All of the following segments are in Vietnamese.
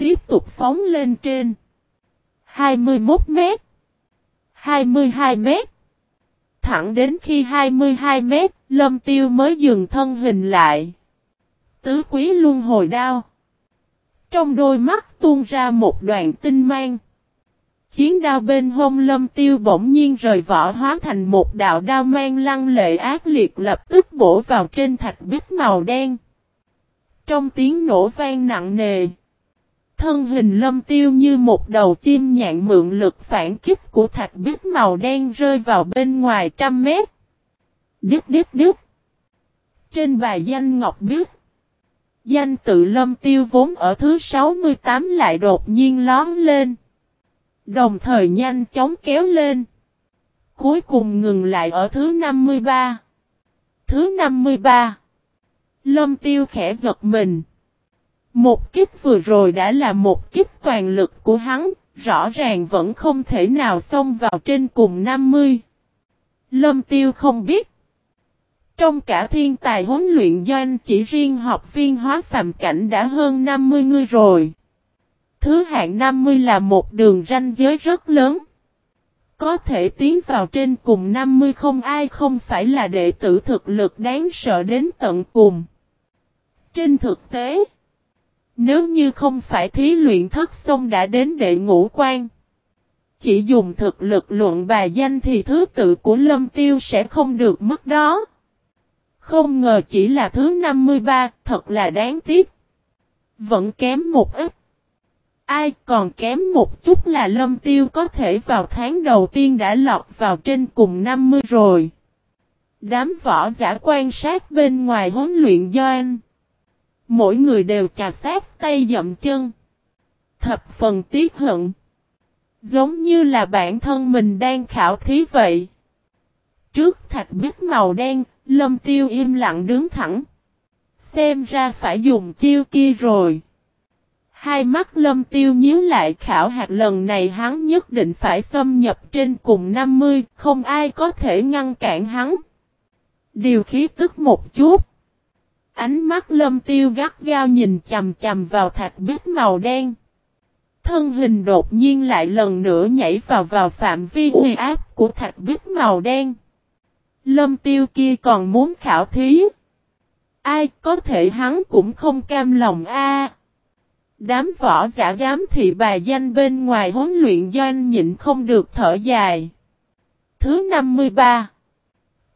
tiếp tục phóng lên trên. 21 mét. 22 mét. Thẳng đến khi 22 mét, lâm tiêu mới dừng thân hình lại. Tứ quý luân hồi đao. Trong đôi mắt tuôn ra một đoạn tinh mang. Chiến đao bên hông lâm tiêu bỗng nhiên rời vỏ hóa thành một đạo đao mang lăng lệ ác liệt lập tức bổ vào trên thạch bích màu đen. Trong tiếng nổ vang nặng nề. Thân hình lâm tiêu như một đầu chim nhạn mượn lực phản kích của thạch bích màu đen rơi vào bên ngoài trăm mét. Đứt đứt đứt. Trên bài danh ngọc biếc, Danh tự lâm tiêu vốn ở thứ 68 lại đột nhiên lón lên. Đồng thời nhanh chóng kéo lên. Cuối cùng ngừng lại ở thứ 53. Thứ 53. Lâm tiêu khẽ giật mình. Một kích vừa rồi đã là một kích toàn lực của hắn, rõ ràng vẫn không thể nào xông vào trên cùng 50. Lâm tiêu không biết. Trong cả thiên tài huấn luyện doanh chỉ riêng học viên hóa phạm cảnh đã hơn 50 người rồi. Thứ hạng 50 là một đường ranh giới rất lớn. Có thể tiến vào trên cùng 50 không ai không phải là đệ tử thực lực đáng sợ đến tận cùng. Trên thực tế, nếu như không phải thí luyện thất xong đã đến đệ ngũ quan, chỉ dùng thực lực luận bài danh thì thứ tự của lâm tiêu sẽ không được mất đó. Không ngờ chỉ là thứ 53, thật là đáng tiếc. Vẫn kém một ít. Ai còn kém một chút là lâm tiêu có thể vào tháng đầu tiên đã lọt vào trên cùng 50 rồi. Đám võ giả quan sát bên ngoài huấn luyện doanh. Mỗi người đều chà sát tay dậm chân. Thập phần tiếc hận. Giống như là bản thân mình đang khảo thí vậy. Trước thạch biết màu đen, lâm tiêu im lặng đứng thẳng. Xem ra phải dùng chiêu kia rồi. Hai mắt lâm tiêu nhíu lại khảo hạt lần này hắn nhất định phải xâm nhập trên cùng 50, không ai có thể ngăn cản hắn. Điều khí tức một chút. Ánh mắt lâm tiêu gắt gao nhìn chầm chầm vào thạch bích màu đen. Thân hình đột nhiên lại lần nữa nhảy vào vào phạm vi uy áp của thạch bích màu đen. Lâm tiêu kia còn muốn khảo thí. Ai có thể hắn cũng không cam lòng a. Đám võ giả dám thị bà danh bên ngoài huấn luyện doanh nhịn không được thở dài. Thứ 53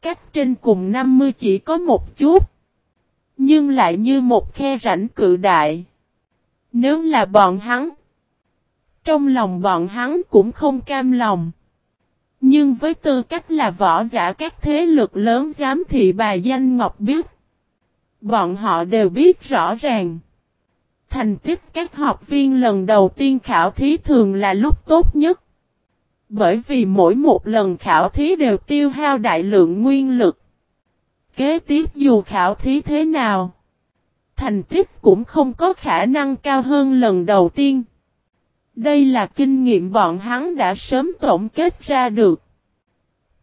Cách trên cùng 50 chỉ có một chút. Nhưng lại như một khe rãnh cự đại. Nếu là bọn hắn. Trong lòng bọn hắn cũng không cam lòng. Nhưng với tư cách là võ giả các thế lực lớn giám thị bà danh Ngọc biết. Bọn họ đều biết rõ ràng. Thành tích các học viên lần đầu tiên khảo thí thường là lúc tốt nhất. Bởi vì mỗi một lần khảo thí đều tiêu hao đại lượng nguyên lực. Kế tiếp dù khảo thí thế nào, thành tích cũng không có khả năng cao hơn lần đầu tiên. Đây là kinh nghiệm bọn hắn đã sớm tổng kết ra được.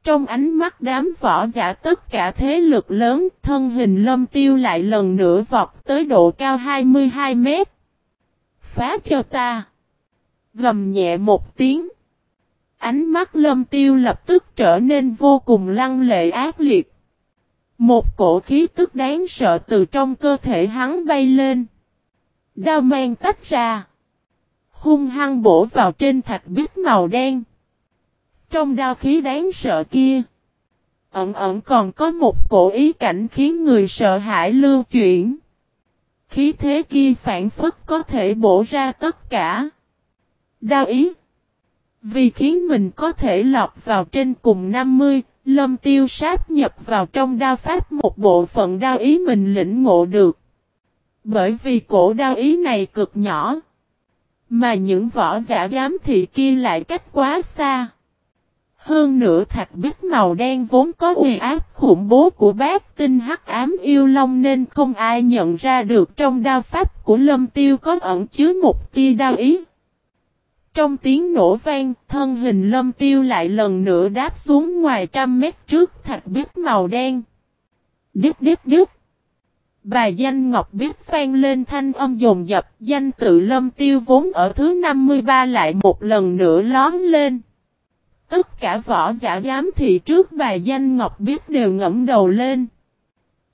Trong ánh mắt đám võ giả tất cả thế lực lớn, thân hình lâm tiêu lại lần nữa vọt tới độ cao 22 mét. Phá cho ta. Gầm nhẹ một tiếng. Ánh mắt lâm tiêu lập tức trở nên vô cùng lăng lệ ác liệt. Một cổ khí tức đáng sợ từ trong cơ thể hắn bay lên. Đao mang tách ra. Hung hăng bổ vào trên thạch bích màu đen. Trong đao khí đáng sợ kia. Ẩn ẩn còn có một cổ ý cảnh khiến người sợ hãi lưu chuyển. Khí thế kia phản phất có thể bổ ra tất cả. Đao ý. Vì khiến mình có thể lọc vào trên cùng 50, lâm tiêu sáp nhập vào trong đao pháp một bộ phận đao ý mình lĩnh ngộ được. Bởi vì cổ đao ý này cực nhỏ. Mà những võ giả giám thị kia lại cách quá xa. Hơn nữa thạch bích màu đen vốn có uy áp khủng bố của bác tinh hắc ám yêu long nên không ai nhận ra được trong đao pháp của lâm tiêu có ẩn chứa một tia đao ý. Trong tiếng nổ vang, thân hình lâm tiêu lại lần nữa đáp xuống ngoài trăm mét trước thạch bích màu đen. Đứt đứt đứt. bà danh Ngọc biết vang lên thanh âm dồn dập, danh tự lâm tiêu vốn ở thứ 53 lại một lần nữa lón lên. Tất cả võ giả giám thị trước bà danh Ngọc biết đều ngẫm đầu lên.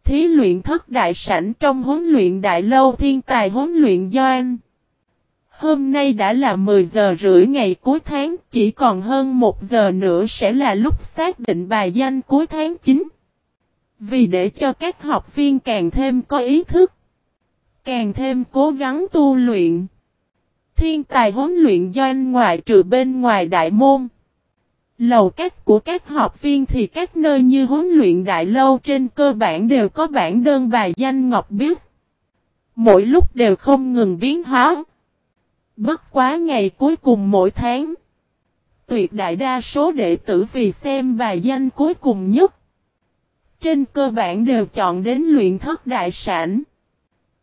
Thí luyện thất đại sảnh trong huấn luyện đại lâu thiên tài huấn luyện doan. Hôm nay đã là 10 giờ rưỡi ngày cuối tháng, chỉ còn hơn 1 giờ nữa sẽ là lúc xác định bài danh cuối tháng 9. Vì để cho các học viên càng thêm có ý thức, càng thêm cố gắng tu luyện. Thiên tài huấn luyện doanh ngoại trừ bên ngoài đại môn. Lầu các của các học viên thì các nơi như huấn luyện đại lâu trên cơ bản đều có bản đơn bài danh ngọc biết. Mỗi lúc đều không ngừng biến hóa. Bất quá ngày cuối cùng mỗi tháng. Tuyệt đại đa số đệ tử vì xem bài danh cuối cùng nhất. Trên cơ bản đều chọn đến luyện thất đại sản.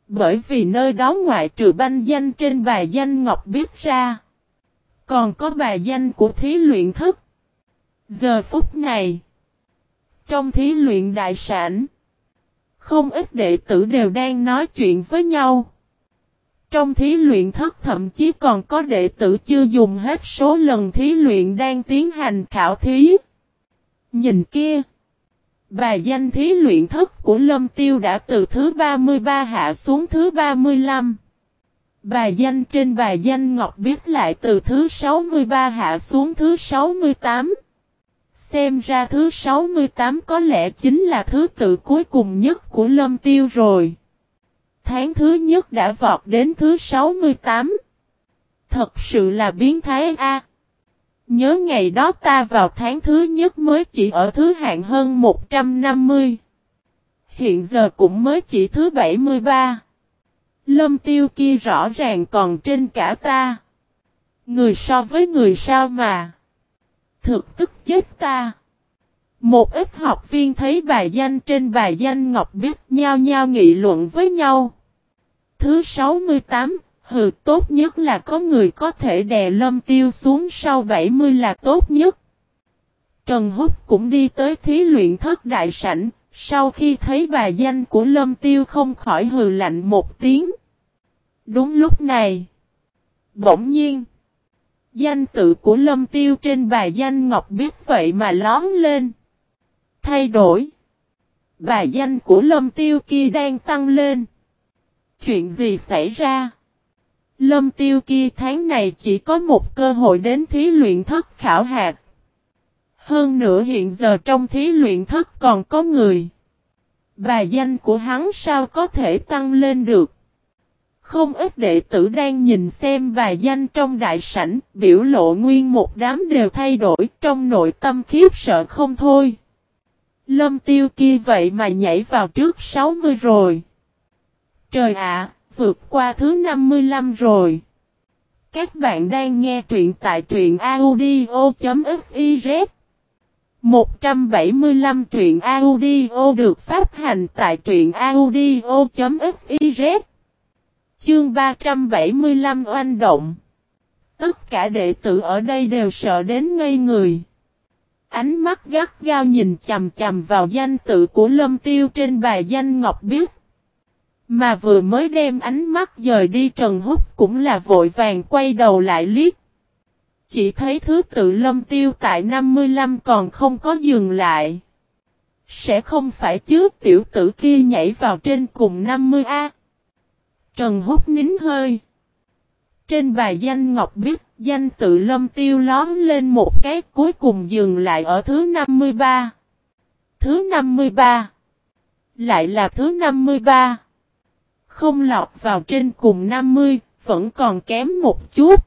Bởi vì nơi đó ngoại trừ banh danh trên bài danh ngọc biết ra. Còn có bài danh của thí luyện thất. Giờ phút này. Trong thí luyện đại sản. Không ít đệ tử đều đang nói chuyện với nhau. Trong thí luyện thất thậm chí còn có đệ tử chưa dùng hết số lần thí luyện đang tiến hành khảo thí. Nhìn kia. Bài danh thí luyện thất của Lâm Tiêu đã từ thứ 33 hạ xuống thứ 35. Bài danh trên bài danh Ngọc biết lại từ thứ 63 hạ xuống thứ 68. Xem ra thứ 68 có lẽ chính là thứ tự cuối cùng nhất của Lâm Tiêu rồi. Tháng thứ nhất đã vọt đến thứ 68. Thật sự là biến thái A. Nhớ ngày đó ta vào tháng thứ nhất mới chỉ ở thứ hạng hơn 150. Hiện giờ cũng mới chỉ thứ 73. Lâm tiêu kia rõ ràng còn trên cả ta. Người so với người sao mà. Thực tức chết ta. Một ít học viên thấy bài danh trên bài danh Ngọc Biết nhau nhau nghị luận với nhau. Thứ 68, hừ tốt nhất là có người có thể đè lâm tiêu xuống sau 70 là tốt nhất. Trần Húc cũng đi tới thí luyện thất đại sảnh, sau khi thấy bài danh của lâm tiêu không khỏi hừ lạnh một tiếng. Đúng lúc này, bỗng nhiên, danh tự của lâm tiêu trên bài danh ngọc biết vậy mà lón lên. Thay đổi. Bài danh của lâm tiêu kia đang tăng lên. Chuyện gì xảy ra? Lâm tiêu kia tháng này chỉ có một cơ hội đến thí luyện thất khảo hạt. Hơn nữa hiện giờ trong thí luyện thất còn có người. Bài danh của hắn sao có thể tăng lên được? Không ít đệ tử đang nhìn xem bài danh trong đại sảnh, biểu lộ nguyên một đám đều thay đổi trong nội tâm khiếp sợ không thôi. Lâm tiêu kia vậy mà nhảy vào trước 60 rồi. Trời ạ, vượt qua thứ 55 rồi. Các bạn đang nghe truyện tại truyện audio.fiz 175 truyện audio được phát hành tại truyện audio.fiz Chương 375 oanh động Tất cả đệ tử ở đây đều sợ đến ngây người. Ánh mắt gắt gao nhìn chầm chầm vào danh tự của Lâm Tiêu trên bài danh Ngọc Biết. Mà vừa mới đem ánh mắt dời đi Trần Húc cũng là vội vàng quay đầu lại liếc. Chỉ thấy thứ tự lâm tiêu tại 55 còn không có dừng lại. Sẽ không phải chứ tiểu tử kia nhảy vào trên cùng 50A. Trần Húc nín hơi. Trên bài danh Ngọc biết danh tự lâm tiêu lón lên một cái cuối cùng dừng lại ở thứ 53. Thứ 53. Lại là thứ 53. Không lọt vào trên cùng 50, vẫn còn kém một chút.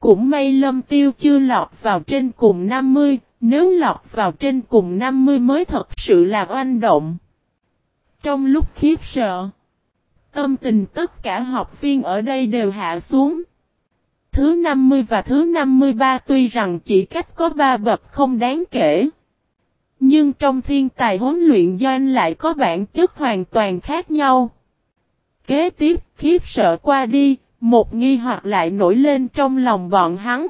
Cũng may lâm tiêu chưa lọt vào trên cùng 50, nếu lọt vào trên cùng 50 mới thật sự là oanh động. Trong lúc khiếp sợ, tâm tình tất cả học viên ở đây đều hạ xuống. Thứ 50 và thứ 53 tuy rằng chỉ cách có 3 bậc không đáng kể. Nhưng trong thiên tài huấn luyện doanh lại có bản chất hoàn toàn khác nhau. Kế tiếp khiếp sợ qua đi, một nghi hoặc lại nổi lên trong lòng bọn hắn.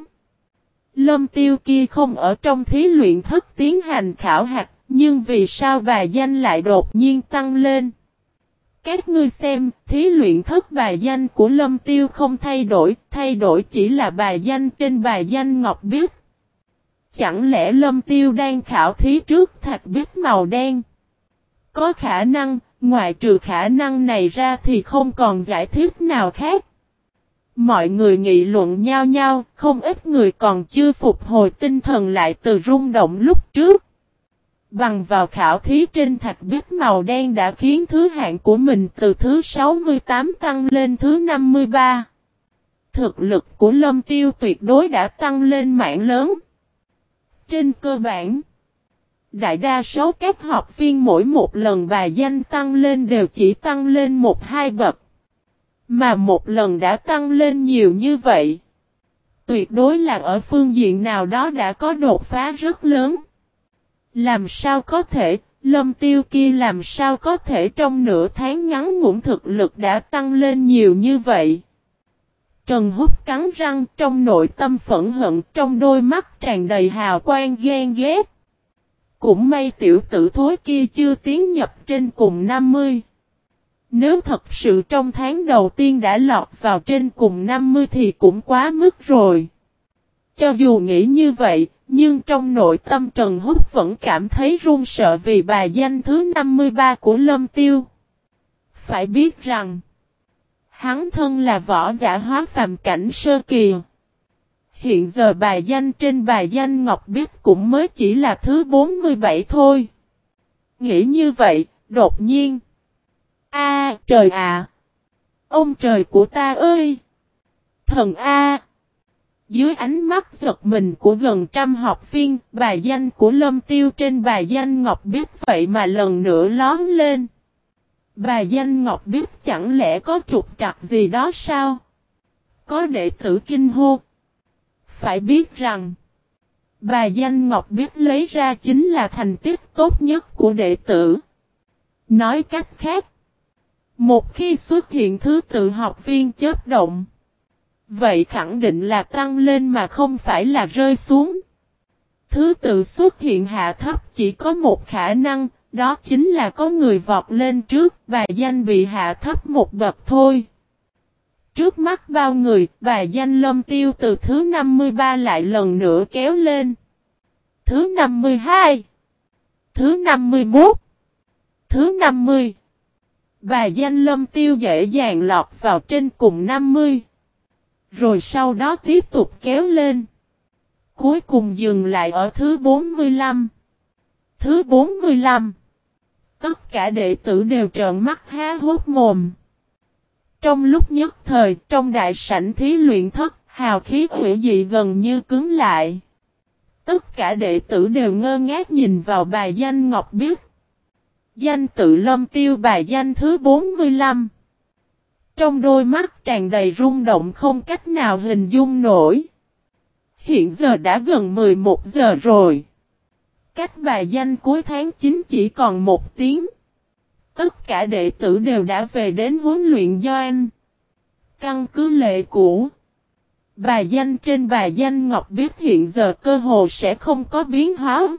Lâm tiêu kia không ở trong thí luyện thất tiến hành khảo hạt, nhưng vì sao bài danh lại đột nhiên tăng lên? Các ngươi xem, thí luyện thất bài danh của Lâm Tiêu không thay đổi, thay đổi chỉ là bài danh trên bài danh Ngọc Biết. Chẳng lẽ Lâm Tiêu đang khảo thí trước thạch biết màu đen? Có khả năng, ngoại trừ khả năng này ra thì không còn giải thích nào khác. Mọi người nghị luận nhau nhau, không ít người còn chưa phục hồi tinh thần lại từ rung động lúc trước. Bằng vào khảo thí trên thạch biết màu đen đã khiến thứ hạng của mình từ thứ 68 tăng lên thứ 53. Thực lực của lâm tiêu tuyệt đối đã tăng lên mạng lớn. Trên cơ bản, đại đa số các học viên mỗi một lần bài danh tăng lên đều chỉ tăng lên một hai bậc. Mà một lần đã tăng lên nhiều như vậy. Tuyệt đối là ở phương diện nào đó đã có đột phá rất lớn. Làm sao có thể, lâm tiêu kia làm sao có thể trong nửa tháng ngắn ngủn thực lực đã tăng lên nhiều như vậy. Trần Húc cắn răng trong nội tâm phẫn hận trong đôi mắt tràn đầy hào quang ghen ghét. Cũng may tiểu tử thối kia chưa tiến nhập trên cùng 50. Nếu thật sự trong tháng đầu tiên đã lọt vào trên cùng 50 thì cũng quá mức rồi. Cho dù nghĩ như vậy, nhưng trong nội tâm Trần Húc vẫn cảm thấy run sợ vì bài danh thứ 53 của Lâm Tiêu. Phải biết rằng, hắn thân là võ giả hóa phàm cảnh sơ kỳ. Hiện giờ bài danh trên bài danh Ngọc Biết cũng mới chỉ là thứ 47 thôi. Nghĩ như vậy, đột nhiên. A trời ạ! Ông trời của ta ơi! Thần A! Dưới ánh mắt giật mình của gần trăm học viên, bài danh của Lâm Tiêu trên bài danh Ngọc Biết vậy mà lần nữa lón lên. Bài danh Ngọc Biết chẳng lẽ có trục trặc gì đó sao? Có đệ tử kinh hô. Phải biết rằng, bài danh Ngọc Biết lấy ra chính là thành tích tốt nhất của đệ tử. Nói cách khác, một khi xuất hiện thứ tự học viên chết động, Vậy khẳng định là tăng lên mà không phải là rơi xuống. Thứ tự xuất hiện hạ thấp chỉ có một khả năng, đó chính là có người vọt lên trước, và danh bị hạ thấp một bậc thôi. Trước mắt bao người, và danh lâm tiêu từ thứ 53 lại lần nữa kéo lên. Thứ 52 Thứ 51 Thứ 50 và danh lâm tiêu dễ dàng lọt vào trên cùng 50. Rồi sau đó tiếp tục kéo lên. Cuối cùng dừng lại ở thứ 45. Thứ 45. Tất cả đệ tử đều trợn mắt há hốt mồm. Trong lúc nhất thời, trong đại sảnh thí luyện thất, hào khí quỷ dị gần như cứng lại. Tất cả đệ tử đều ngơ ngác nhìn vào bài danh Ngọc Biết. Danh tự lâm tiêu bài danh thứ 45. Trong đôi mắt tràn đầy rung động không cách nào hình dung nổi. Hiện giờ đã gần 11 giờ rồi. Cách bài danh cuối tháng 9 chỉ còn một tiếng. Tất cả đệ tử đều đã về đến huấn luyện do anh. Căn cứ lệ cũ. Bài danh trên bài danh Ngọc biết hiện giờ cơ hồ sẽ không có biến hóa.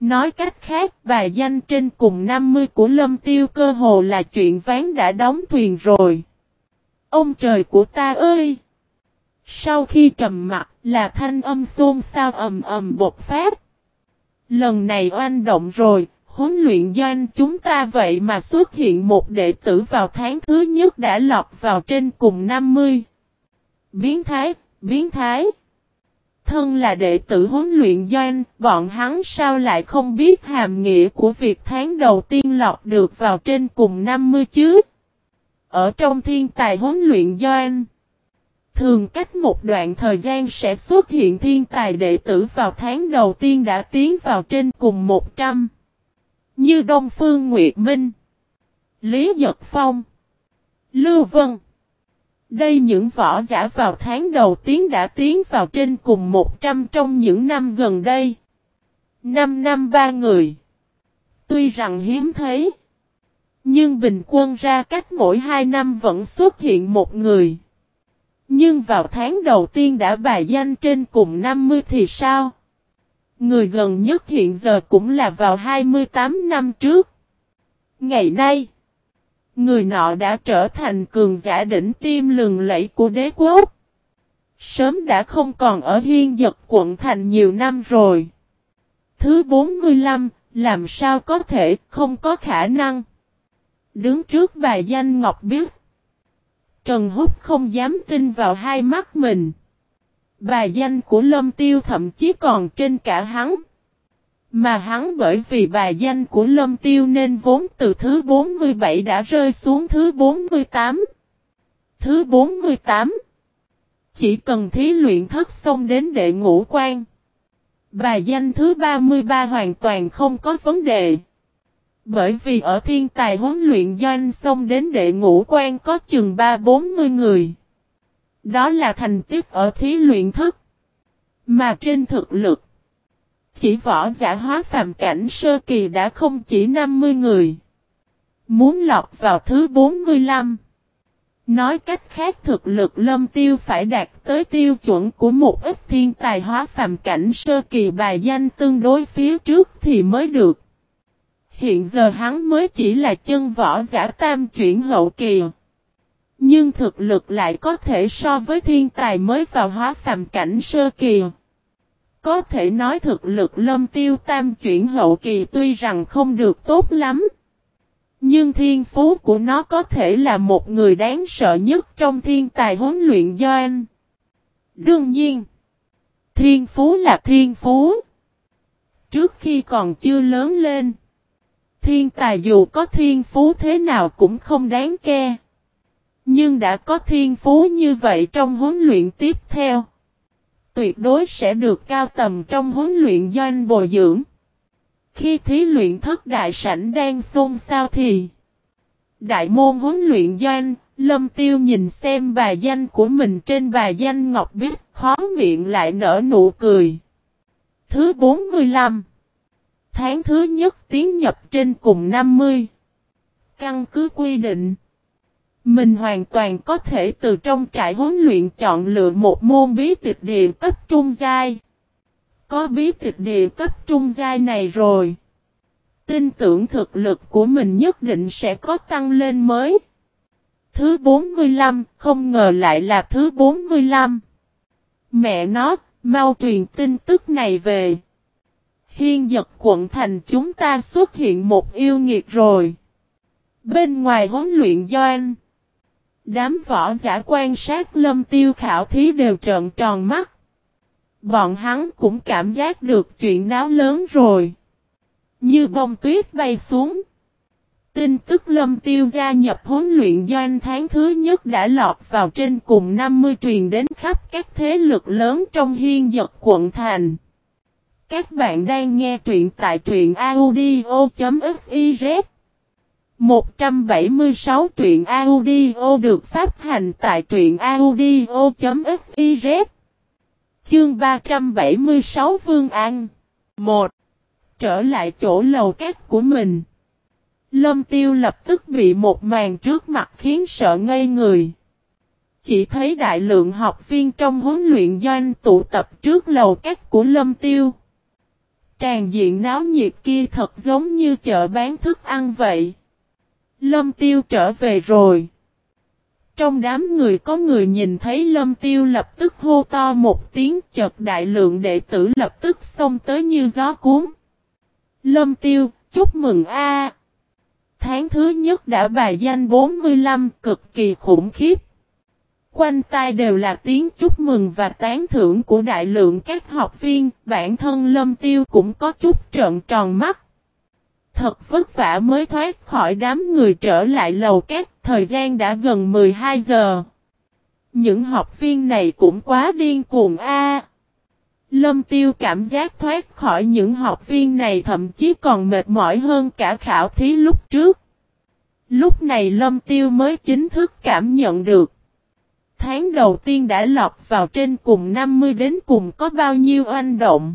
Nói cách khác, bài danh trên cùng 50 của Lâm Tiêu cơ hồ là chuyện ván đã đóng thuyền rồi. Ông trời của ta ơi! Sau khi trầm mặt, là thanh âm xôn xao ầm ầm bột phát. Lần này oanh động rồi, huấn luyện doanh chúng ta vậy mà xuất hiện một đệ tử vào tháng thứ nhất đã lọt vào trên cùng 50. Biến thái, biến thái thân là đệ tử huấn luyện doanh, bọn hắn sao lại không biết hàm nghĩa của việc tháng đầu tiên lọt được vào trên cùng 50 chứ? Ở trong thiên tài huấn luyện doanh, thường cách một đoạn thời gian sẽ xuất hiện thiên tài đệ tử vào tháng đầu tiên đã tiến vào trên cùng 100. Như Đông Phương Nguyệt Minh, Lý Dật Phong, Lưu Vân. Đây những võ giả vào tháng đầu tiên đã tiến vào trên cùng 100 trong những năm gần đây. 5 năm ba người. Tuy rằng hiếm thấy. Nhưng bình quân ra cách mỗi 2 năm vẫn xuất hiện một người. Nhưng vào tháng đầu tiên đã bài danh trên cùng 50 thì sao? Người gần nhất hiện giờ cũng là vào 28 năm trước. Ngày nay. Người nọ đã trở thành cường giả đỉnh tim lừng lẫy của đế quốc. Sớm đã không còn ở hiên dật quận thành nhiều năm rồi. Thứ 45, làm sao có thể, không có khả năng. Đứng trước bài danh Ngọc biết. Trần Húc không dám tin vào hai mắt mình. Bài danh của Lâm Tiêu thậm chí còn trên cả hắn. Mà hắn bởi vì bài danh của Lâm Tiêu nên vốn từ thứ 47 đã rơi xuống thứ 48. Thứ 48 Chỉ cần thí luyện thất xong đến đệ ngũ quan. Bài danh thứ 33 hoàn toàn không có vấn đề. Bởi vì ở thiên tài huấn luyện doanh xong đến đệ ngũ quan có chừng 3-40 người. Đó là thành tích ở thí luyện thức. Mà trên thực lực, chỉ võ giả hóa phàm cảnh sơ kỳ đã không chỉ 50 người. Muốn lọc vào thứ 45. Nói cách khác thực lực lâm tiêu phải đạt tới tiêu chuẩn của một ít thiên tài hóa phàm cảnh sơ kỳ bài danh tương đối phía trước thì mới được. Hiện giờ hắn mới chỉ là chân võ giả tam chuyển hậu kỳ. Nhưng thực lực lại có thể so với thiên tài mới vào hóa phàm cảnh sơ kỳ. Có thể nói thực lực lâm tiêu tam chuyển hậu kỳ tuy rằng không được tốt lắm. Nhưng thiên phú của nó có thể là một người đáng sợ nhất trong thiên tài huấn luyện do anh Đương nhiên, thiên phú là thiên phú. Trước khi còn chưa lớn lên, thiên tài dù có thiên phú thế nào cũng không đáng ke. Nhưng đã có thiên phú như vậy trong huấn luyện tiếp theo. Tuyệt đối sẽ được cao tầm trong huấn luyện doanh bồi dưỡng. Khi thí luyện thất đại sảnh đang xôn xao thì Đại môn huấn luyện doanh, Lâm Tiêu nhìn xem bài danh của mình trên bài danh Ngọc Bích, khó miệng lại nở nụ cười. Thứ 45 Tháng thứ nhất tiến nhập trên cùng 50 Căn cứ quy định mình hoàn toàn có thể từ trong trại huấn luyện chọn lựa một môn bí tịch địa cấp trung giai. Có bí tịch địa cấp trung giai này rồi. Tin tưởng thực lực của mình nhất định sẽ có tăng lên mới. Thứ 45, không ngờ lại là thứ 45. Mẹ nó, mau truyền tin tức này về. Hiên giật quận thành chúng ta xuất hiện một yêu nghiệt rồi. Bên ngoài huấn luyện doanh. Đám võ giả quan sát lâm tiêu khảo thí đều trợn tròn mắt. Bọn hắn cũng cảm giác được chuyện náo lớn rồi. Như bông tuyết bay xuống. Tin tức lâm tiêu gia nhập huấn luyện doanh tháng thứ nhất đã lọt vào trên cùng 50 truyền đến khắp các thế lực lớn trong hiên giật quận thành. Các bạn đang nghe truyện tại truyện audio.fif 176 truyện audio được phát hành tại truyện audio.fiz Chương 376 Vương An 1 trở lại chỗ lầu cát của mình. Lâm tiêu lập tức bị một màn trước mặt khiến sợ ngây người. Chỉ thấy đại lượng học viên trong huấn luyện doanh tụ tập trước lầu cát của lâm tiêu. Tràn diện náo nhiệt kia thật giống như chợ bán thức ăn vậy. Lâm tiêu trở về rồi. Trong đám người có người nhìn thấy lâm tiêu lập tức hô to một tiếng chợt đại lượng đệ tử lập tức xông tới như gió cuốn. Lâm Tiêu, chúc mừng a. Tháng thứ nhất đã bài danh 45 cực kỳ khủng khiếp. Quanh tai đều là tiếng chúc mừng và tán thưởng của đại lượng các học viên, bản thân Lâm Tiêu cũng có chút trợn tròn mắt. Thật vất vả mới thoát khỏi đám người trở lại lầu các, thời gian đã gần 12 giờ. Những học viên này cũng quá điên cuồng a. Lâm Tiêu cảm giác thoát khỏi những học viên này thậm chí còn mệt mỏi hơn cả khảo thí lúc trước. Lúc này Lâm Tiêu mới chính thức cảm nhận được. Tháng đầu tiên đã lọt vào trên cùng 50 đến cùng có bao nhiêu oanh động.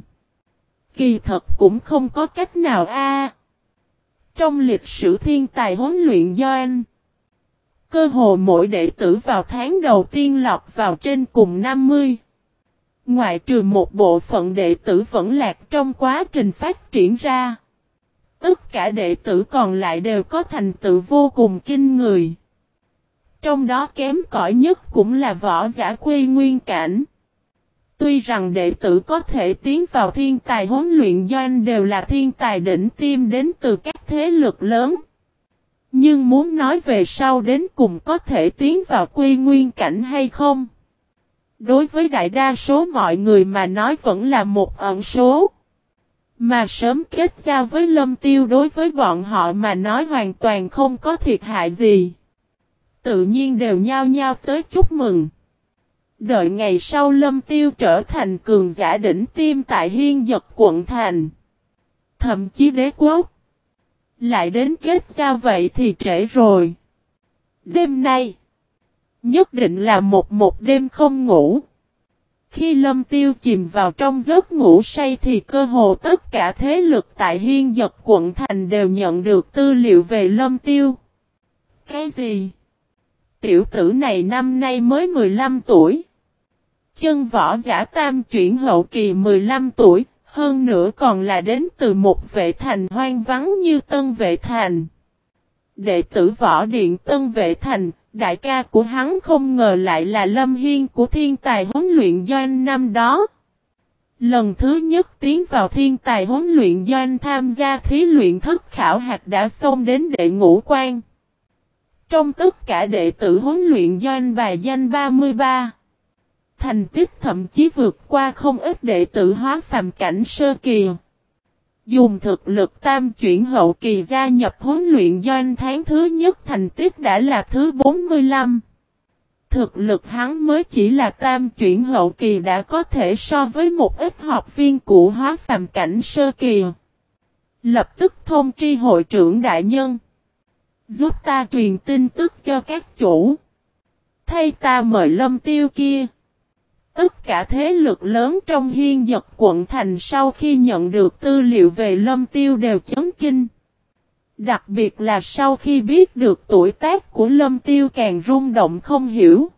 Kỳ thật cũng không có cách nào a. Trong lịch sử thiên tài huấn luyện do anh, cơ hồ mỗi đệ tử vào tháng đầu tiên lọc vào trên cùng 50. Ngoại trừ một bộ phận đệ tử vẫn lạc trong quá trình phát triển ra. tất cả đệ tử còn lại đều có thành tựu vô cùng kinh người. Trong đó kém cỏi nhất cũng là võ giả quy nguyên cảnh. Tuy rằng đệ tử có thể tiến vào thiên tài huấn luyện doanh đều là thiên tài đỉnh tiêm đến từ các thế lực lớn. Nhưng muốn nói về sau đến cùng có thể tiến vào quy nguyên cảnh hay không? Đối với đại đa số mọi người mà nói vẫn là một ẩn số. Mà sớm kết giao với lâm tiêu đối với bọn họ mà nói hoàn toàn không có thiệt hại gì. Tự nhiên đều nhao nhao tới chúc mừng. Đợi ngày sau lâm tiêu trở thành cường giả đỉnh tiêm tại hiên giật quận thành. Thậm chí đế quốc. Lại đến kết giao vậy thì trễ rồi. Đêm nay. Nhất định là một một đêm không ngủ. Khi lâm tiêu chìm vào trong giấc ngủ say thì cơ hồ tất cả thế lực tại hiên giật quận thành đều nhận được tư liệu về lâm tiêu. Cái gì? Tiểu tử này năm nay mới 15 tuổi. Chân võ giả tam chuyển hậu kỳ 15 tuổi, hơn nữa còn là đến từ một vệ thành hoang vắng như Tân Vệ Thành. Đệ tử võ điện Tân Vệ Thành, đại ca của hắn không ngờ lại là Lâm Hiên của thiên tài huấn luyện doanh năm đó. Lần thứ nhất tiến vào thiên tài huấn luyện doanh tham gia thí luyện thất khảo hạt đã xông đến đệ ngũ quan. Trong tất cả đệ tử huấn luyện doanh bài danh 33 thành tích thậm chí vượt qua không ít đệ tử hóa phàm cảnh sơ kỳ. Dùng thực lực tam chuyển hậu kỳ gia nhập huấn luyện doanh tháng thứ nhất thành tích đã là thứ 45. Thực lực hắn mới chỉ là tam chuyển hậu kỳ đã có thể so với một ít học viên cũ hóa phàm cảnh sơ kỳ. Lập tức thông tri hội trưởng đại nhân. Giúp ta truyền tin tức cho các chủ. Thay ta mời lâm tiêu kia. Tất cả thế lực lớn trong hiên giật quận thành sau khi nhận được tư liệu về lâm tiêu đều chấn kinh. Đặc biệt là sau khi biết được tuổi tác của lâm tiêu càng rung động không hiểu.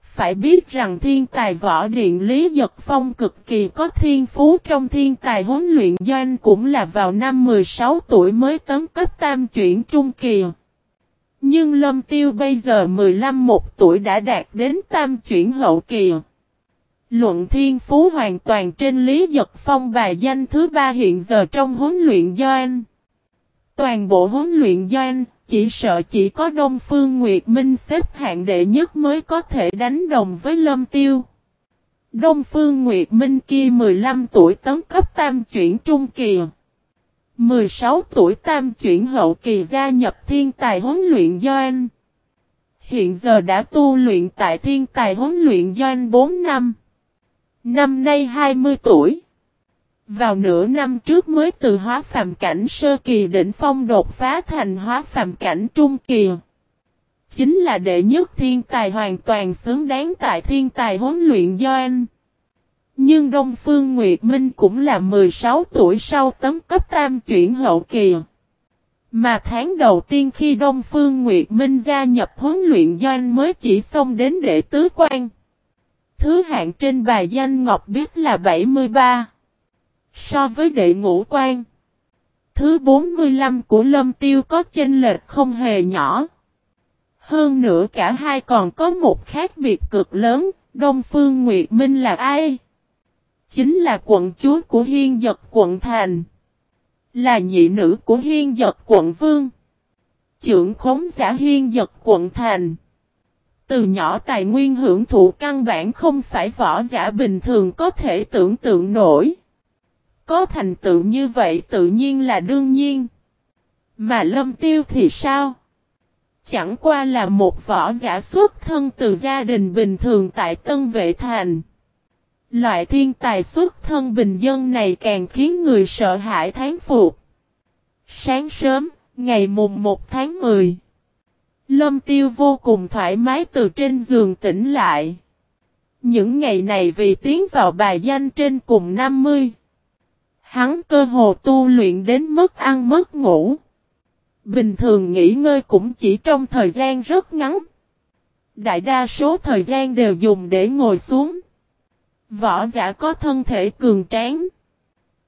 Phải biết rằng thiên tài võ điện Lý Giật Phong cực kỳ có thiên phú trong thiên tài huấn luyện doanh cũng là vào năm 16 tuổi mới tấn cấp tam chuyển trung kỳ. Nhưng Lâm Tiêu bây giờ 15 một tuổi đã đạt đến tam chuyển hậu kỳ. Luận thiên phú hoàn toàn trên Lý Giật Phong bài danh thứ ba hiện giờ trong huấn luyện doanh. Toàn bộ huấn luyện doanh, chỉ sợ chỉ có Đông Phương Nguyệt Minh xếp hạng đệ nhất mới có thể đánh đồng với Lâm Tiêu. Đông Phương Nguyệt Minh kia 15 tuổi tấn cấp tam chuyển trung kỳ. 16 tuổi tam chuyển hậu kỳ gia nhập thiên tài huấn luyện doanh. Hiện giờ đã tu luyện tại thiên tài huấn luyện doanh 4 năm. Năm nay 20 tuổi. Vào nửa năm trước mới từ hóa phàm cảnh sơ kỳ đỉnh phong đột phá thành hóa phàm cảnh trung kỳ. Chính là đệ nhất thiên tài hoàn toàn xứng đáng tại thiên tài huấn luyện do anh. Nhưng Đông Phương Nguyệt Minh cũng là 16 tuổi sau tấm cấp tam chuyển hậu kỳ. Mà tháng đầu tiên khi Đông Phương Nguyệt Minh gia nhập huấn luyện doanh mới chỉ xông đến đệ tứ quan. Thứ hạng trên bài danh Ngọc biết là 73. So với đệ ngũ quan. Thứ 45 của Lâm Tiêu có chênh lệch không hề nhỏ. Hơn nữa cả hai còn có một khác biệt cực lớn, Đông Phương Nguyệt Minh là ai? Chính là quận chúa của Hiên Giật quận Thành. Là nhị nữ của Hiên Giật quận Vương. Trưởng khống giả Hiên Giật quận Thành. Từ nhỏ tài nguyên hưởng thụ căn bản không phải võ giả bình thường có thể tưởng tượng nổi. Có thành tựu như vậy tự nhiên là đương nhiên. Mà lâm tiêu thì sao? Chẳng qua là một võ giả xuất thân từ gia đình bình thường tại Tân Vệ Thành. Loại thiên tài xuất thân bình dân này càng khiến người sợ hãi thán phục. Sáng sớm, ngày mùng 1 tháng 10. Lâm tiêu vô cùng thoải mái từ trên giường tỉnh lại. Những ngày này vì tiến vào bài danh trên cùng 50. Hắn cơ hồ tu luyện đến mất ăn mất ngủ. Bình thường nghỉ ngơi cũng chỉ trong thời gian rất ngắn. Đại đa số thời gian đều dùng để ngồi xuống. Võ giả có thân thể cường tráng.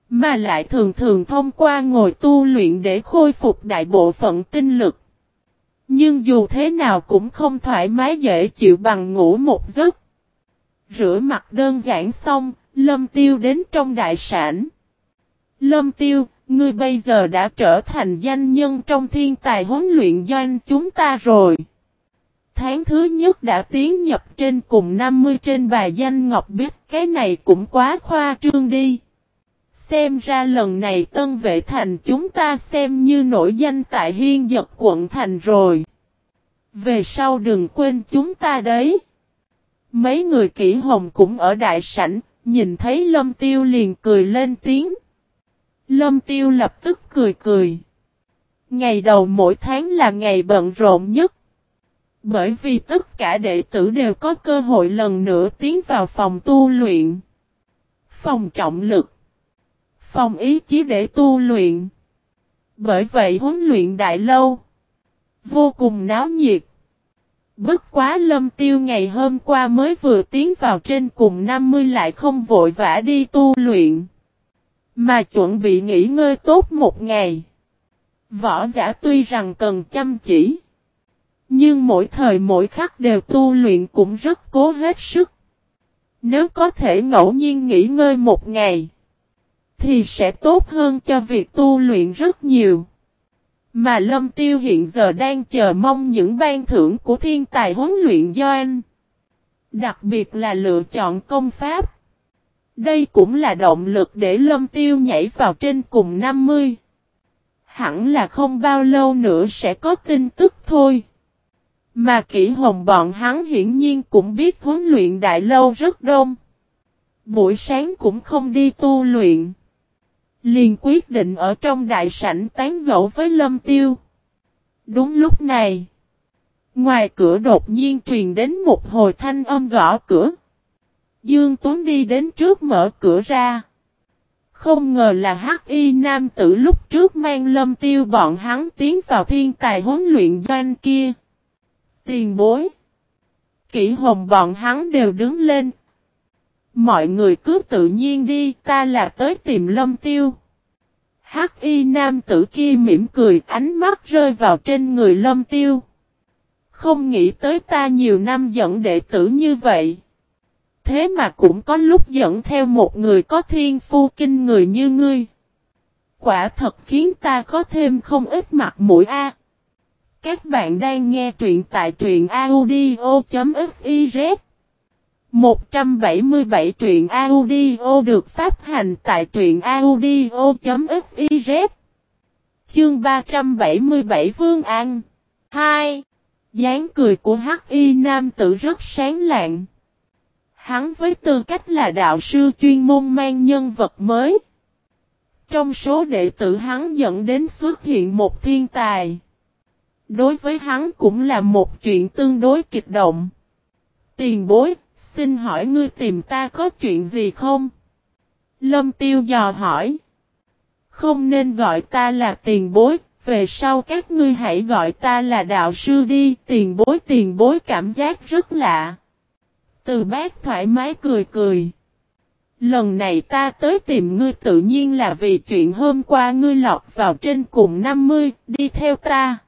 Mà lại thường thường thông qua ngồi tu luyện để khôi phục đại bộ phận tinh lực. Nhưng dù thế nào cũng không thoải mái dễ chịu bằng ngủ một giấc. Rửa mặt đơn giản xong, Lâm Tiêu đến trong đại sản. Lâm Tiêu, ngươi bây giờ đã trở thành danh nhân trong thiên tài huấn luyện doanh chúng ta rồi. Tháng thứ nhất đã tiến nhập trên cùng 50 trên bài danh Ngọc biết cái này cũng quá khoa trương đi. Xem ra lần này tân vệ thành chúng ta xem như nổi danh tại hiên giật quận thành rồi. Về sau đừng quên chúng ta đấy. Mấy người kỹ hồng cũng ở đại sảnh, nhìn thấy lâm tiêu liền cười lên tiếng. Lâm tiêu lập tức cười cười. Ngày đầu mỗi tháng là ngày bận rộn nhất. Bởi vì tất cả đệ tử đều có cơ hội lần nữa tiến vào phòng tu luyện. Phòng trọng lực. Phòng ý chí để tu luyện. Bởi vậy huấn luyện đại lâu. Vô cùng náo nhiệt. Bất quá lâm tiêu ngày hôm qua mới vừa tiến vào trên cùng 50 lại không vội vã đi tu luyện. Mà chuẩn bị nghỉ ngơi tốt một ngày. Võ giả tuy rằng cần chăm chỉ. Nhưng mỗi thời mỗi khắc đều tu luyện cũng rất cố hết sức. Nếu có thể ngẫu nhiên nghỉ ngơi một ngày. Thì sẽ tốt hơn cho việc tu luyện rất nhiều. Mà Lâm Tiêu hiện giờ đang chờ mong những ban thưởng của thiên tài huấn luyện do anh. Đặc biệt là lựa chọn công pháp. Đây cũng là động lực để Lâm Tiêu nhảy vào trên cùng 50. Hẳn là không bao lâu nữa sẽ có tin tức thôi. Mà kỹ hồng bọn hắn hiển nhiên cũng biết huấn luyện đại lâu rất đông. Buổi sáng cũng không đi tu luyện. Liền quyết định ở trong đại sảnh tán gẫu với Lâm Tiêu. Đúng lúc này. Ngoài cửa đột nhiên truyền đến một hồi thanh âm gõ cửa. Dương Tuấn đi đến trước mở cửa ra. Không ngờ là hắc y nam tử lúc trước mang lâm tiêu bọn hắn tiến vào thiên tài huấn luyện doanh kia. Tiền bối. Kỷ hồng bọn hắn đều đứng lên. Mọi người cứ tự nhiên đi, ta là tới tìm lâm tiêu. Hắc y nam tử kia mỉm cười, ánh mắt rơi vào trên người lâm tiêu. Không nghĩ tới ta nhiều năm dẫn đệ tử như vậy. Thế mà cũng có lúc dẫn theo một người có thiên phu kinh người như ngươi. Quả thật khiến ta có thêm không ít mặt mũi a. Các bạn đang nghe truyện tại truyện audio.fif 177 truyện audio được phát hành tại truyện audio.fiz Chương 377 Vương An 2. dáng cười của Hắc Y Nam tử rất sáng lạng. Hắn với tư cách là đạo sư chuyên môn mang nhân vật mới. Trong số đệ tử hắn dẫn đến xuất hiện một thiên tài. Đối với hắn cũng là một chuyện tương đối kịch động. Tiền bối, xin hỏi ngươi tìm ta có chuyện gì không? Lâm tiêu dò hỏi. Không nên gọi ta là tiền bối, về sau các ngươi hãy gọi ta là đạo sư đi, tiền bối tiền bối cảm giác rất lạ. Từ bác thoải mái cười cười. Lần này ta tới tìm ngươi tự nhiên là vì chuyện hôm qua ngươi lọt vào trên cùng 50, đi theo ta.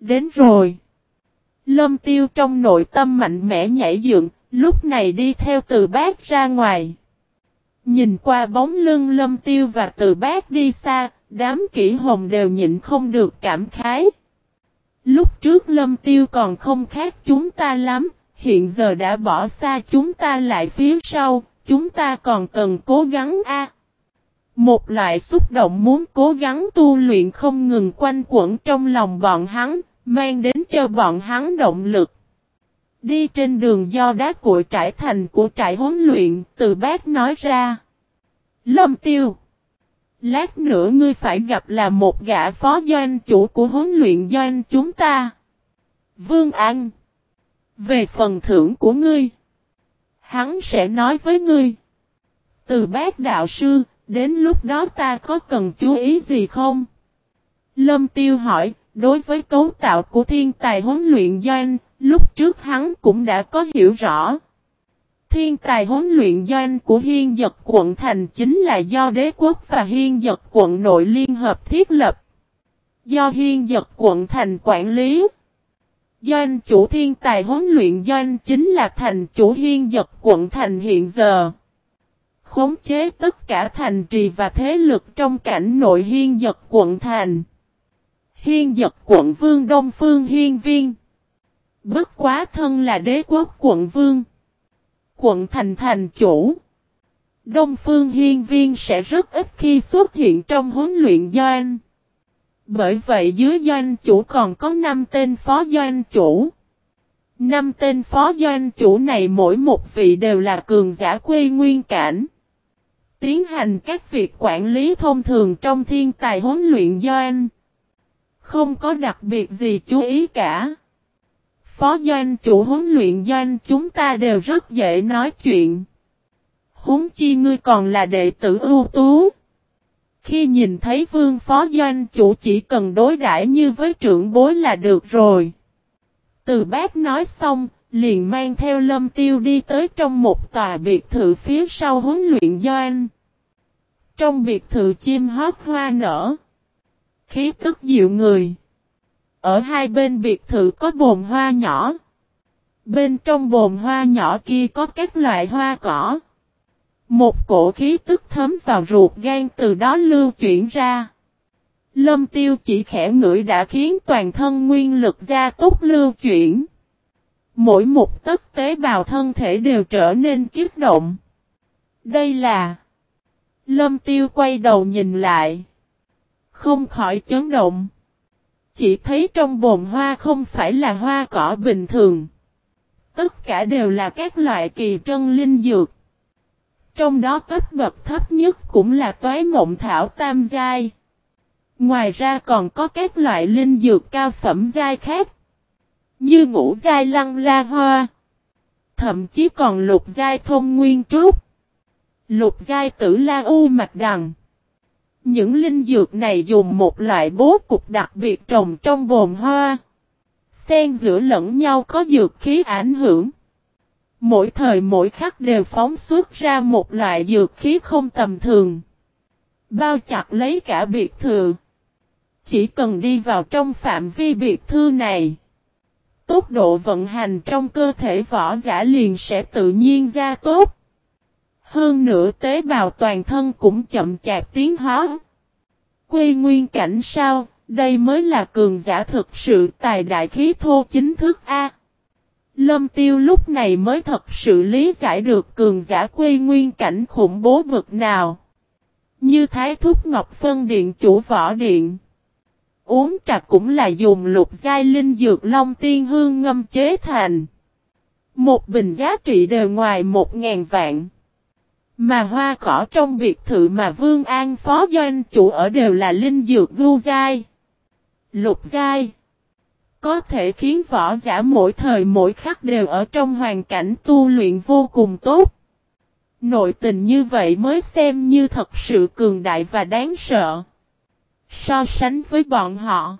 Đến rồi. Lâm tiêu trong nội tâm mạnh mẽ nhảy dựng, lúc này đi theo từ bác ra ngoài. Nhìn qua bóng lưng lâm tiêu và từ bác đi xa, đám kỹ hồng đều nhịn không được cảm khái. Lúc trước lâm tiêu còn không khác chúng ta lắm, hiện giờ đã bỏ xa chúng ta lại phía sau, chúng ta còn cần cố gắng a. Một loại xúc động muốn cố gắng tu luyện không ngừng quanh quẩn trong lòng bọn hắn, mang đến cho bọn hắn động lực. Đi trên đường do đá cuội trải thành của trại huấn luyện, từ bác nói ra. Lâm tiêu. Lát nữa ngươi phải gặp là một gã phó doanh chủ của huấn luyện doanh chúng ta. Vương An. Về phần thưởng của ngươi. Hắn sẽ nói với ngươi. Từ bác đạo sư, đến lúc đó ta có cần chú ý gì không? Lâm Tiêu hỏi, đối với cấu tạo của thiên tài huấn luyện doanh, lúc trước hắn cũng đã có hiểu rõ. Thiên tài huấn luyện doanh của hiên dật quận thành chính là do đế quốc và hiên dật quận nội liên hợp thiết lập. Do hiên dật quận thành quản lý. Doanh chủ thiên tài huấn luyện doanh chính là thành chủ hiên dật quận thành hiện giờ. Khống chế tất cả thành trì và thế lực trong cảnh nội hiên dật quận thành. Hiên dật quận vương Đông Phương Hiên Viên. Bất quá thân là đế quốc quận vương. Quận thành thành chủ. Đông Phương Hiên Viên sẽ rất ít khi xuất hiện trong huấn luyện doanh. Bởi vậy dưới doanh chủ còn có 5 tên phó doanh chủ. 5 tên phó doanh chủ này mỗi một vị đều là cường giả quê nguyên cảnh. Tiến hành các việc quản lý thông thường trong thiên tài huấn luyện doanh. Không có đặc biệt gì chú ý cả. Phó doanh chủ huấn luyện doanh chúng ta đều rất dễ nói chuyện. Huống chi ngươi còn là đệ tử ưu tú. Khi nhìn thấy vương phó doanh chủ chỉ cần đối đãi như với trưởng bối là được rồi. Từ bác nói xong, liền mang theo lâm tiêu đi tới trong một tòa biệt thự phía sau huấn luyện doanh. Trong biệt thự chim hót hoa nở. Khí tức dịu người. Ở hai bên biệt thự có bồn hoa nhỏ. Bên trong bồn hoa nhỏ kia có các loại hoa cỏ. Một cổ khí tức thấm vào ruột gan từ đó lưu chuyển ra. Lâm tiêu chỉ khẽ ngửi đã khiến toàn thân nguyên lực gia tốc lưu chuyển. Mỗi một tấc tế bào thân thể đều trở nên kiếp động. Đây là... Lâm tiêu quay đầu nhìn lại. Không khỏi chấn động. Chỉ thấy trong bồn hoa không phải là hoa cỏ bình thường. Tất cả đều là các loại kỳ trân linh dược. Trong đó cấp bậc thấp nhất cũng là toái mộng thảo tam giai. Ngoài ra còn có các loại linh dược cao phẩm giai khác. Như ngũ giai lăng la hoa. Thậm chí còn lục giai thông nguyên trúc. Lục giai tử la u mạch đằng. Những linh dược này dùng một loại bố cục đặc biệt trồng trong bồn hoa. Xen giữa lẫn nhau có dược khí ảnh hưởng. Mỗi thời mỗi khắc đều phóng xuất ra một loại dược khí không tầm thường. Bao chặt lấy cả biệt thự. Chỉ cần đi vào trong phạm vi biệt thư này. Tốc độ vận hành trong cơ thể võ giả liền sẽ tự nhiên ra tốt. Hơn nữa tế bào toàn thân cũng chậm chạp tiến hóa. quy nguyên cảnh sao, đây mới là cường giả thực sự tài đại khí thô chính thức A. Lâm tiêu lúc này mới thật sự lý giải được cường giả quy nguyên cảnh khủng bố vực nào. Như Thái Thúc Ngọc Phân Điện chủ võ điện. Uống trà cũng là dùng lục giai linh dược long tiên hương ngâm chế thành. Một bình giá trị đều ngoài một ngàn vạn. Mà hoa cỏ trong biệt thự mà Vương An phó doanh chủ ở đều là linh dược gu giai. Lục giai. Có thể khiến võ giả mỗi thời mỗi khắc đều ở trong hoàn cảnh tu luyện vô cùng tốt. Nội tình như vậy mới xem như thật sự cường đại và đáng sợ. So sánh với bọn họ.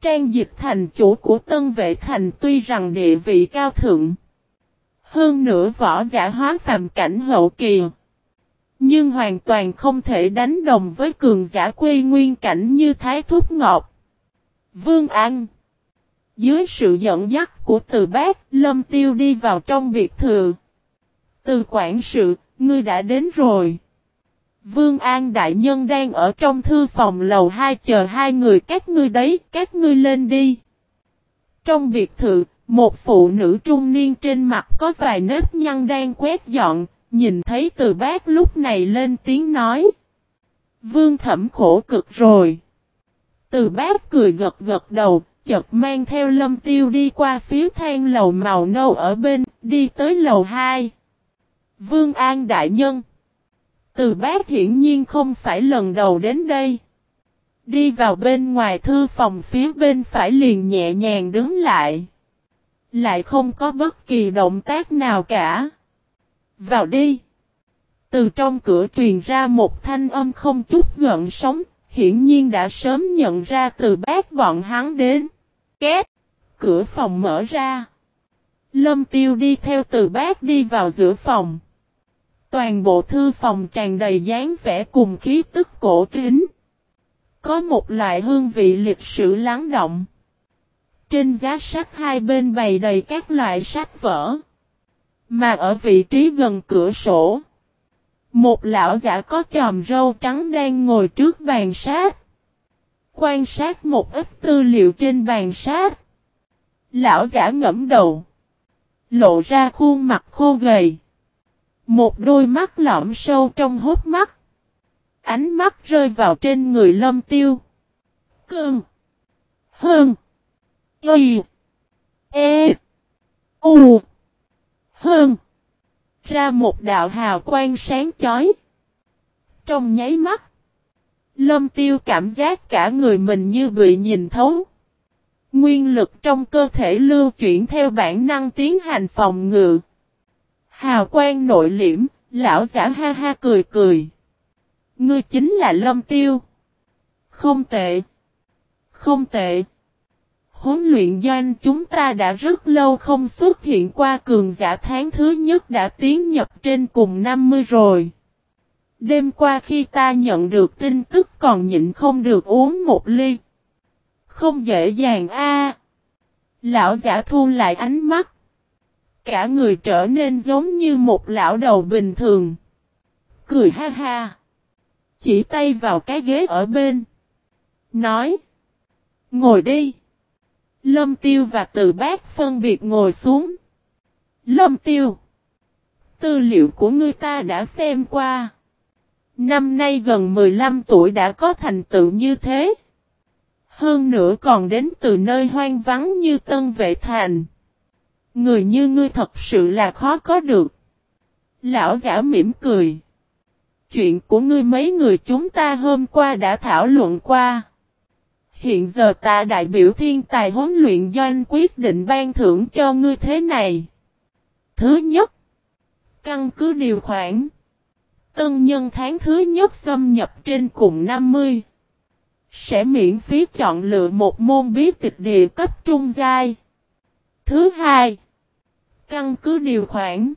Trang dịch thành chủ của tân vệ thành tuy rằng địa vị cao thượng. Hơn nữa võ giả hóa phàm cảnh hậu kỳ. Nhưng hoàn toàn không thể đánh đồng với cường giả quê nguyên cảnh như Thái Thúc Ngọc. Vương An. Dưới sự dẫn dắt của từ bác, Lâm Tiêu đi vào trong biệt thự. Từ quản sự, ngươi đã đến rồi. Vương An Đại Nhân đang ở trong thư phòng lầu 2 chờ hai người các ngươi đấy, các ngươi lên đi. Trong biệt thự, một phụ nữ trung niên trên mặt có vài nếp nhăn đang quét dọn, nhìn thấy từ bác lúc này lên tiếng nói. Vương thẩm khổ cực rồi. Từ bác cười gật gật đầu, chợt mang theo lâm tiêu đi qua phía thang lầu màu nâu ở bên, đi tới lầu 2. Vương An Đại Nhân Từ bác hiển nhiên không phải lần đầu đến đây. Đi vào bên ngoài thư phòng phía bên phải liền nhẹ nhàng đứng lại. Lại không có bất kỳ động tác nào cả. Vào đi. Từ trong cửa truyền ra một thanh âm không chút gợn sóng, hiển nhiên đã sớm nhận ra từ bác bọn hắn đến. Két. Cửa phòng mở ra. Lâm tiêu đi theo từ bác đi vào giữa phòng. Toàn bộ thư phòng tràn đầy dáng vẻ cùng khí tức cổ kính. Có một loại hương vị lịch sử lắng động. Trên giá sách hai bên bày đầy các loại sách vở. Mà ở vị trí gần cửa sổ. Một lão giả có chòm râu trắng đang ngồi trước bàn sát. Quan sát một ít tư liệu trên bàn sát. Lão giả ngẫm đầu. Lộ ra khuôn mặt khô gầy. Một đôi mắt lõm sâu trong hốt mắt. Ánh mắt rơi vào trên người lâm tiêu. Cơn. Hơn. Y. E. U. Hơn. Ra một đạo hào quang sáng chói. Trong nháy mắt. Lâm tiêu cảm giác cả người mình như bị nhìn thấu. Nguyên lực trong cơ thể lưu chuyển theo bản năng tiến hành phòng ngự. Hào quang nội liễm, lão giả ha ha cười cười. Ngươi chính là lâm tiêu. Không tệ. Không tệ. Huấn luyện doanh chúng ta đã rất lâu không xuất hiện qua cường giả tháng thứ nhất đã tiến nhập trên cùng 50 rồi. Đêm qua khi ta nhận được tin tức còn nhịn không được uống một ly. Không dễ dàng a. Lão giả thu lại ánh mắt. Cả người trở nên giống như một lão đầu bình thường. Cười ha ha. Chỉ tay vào cái ghế ở bên. Nói. Ngồi đi. Lâm tiêu và từ bác phân biệt ngồi xuống. Lâm tiêu. Tư liệu của ngươi ta đã xem qua. Năm nay gần 15 tuổi đã có thành tựu như thế. Hơn nữa còn đến từ nơi hoang vắng như Tân Vệ Thành. Người như ngươi thật sự là khó có được. Lão giả mỉm cười. Chuyện của ngươi mấy người chúng ta hôm qua đã thảo luận qua. Hiện giờ ta đại biểu thiên tài huấn luyện doanh quyết định ban thưởng cho ngươi thế này. Thứ nhất, căn cứ điều khoản. Tân nhân tháng thứ nhất xâm nhập trên cùng 50. Sẽ miễn phí chọn lựa một môn bí tịch địa cấp trung giai. Thứ hai, căn cứ điều khoản.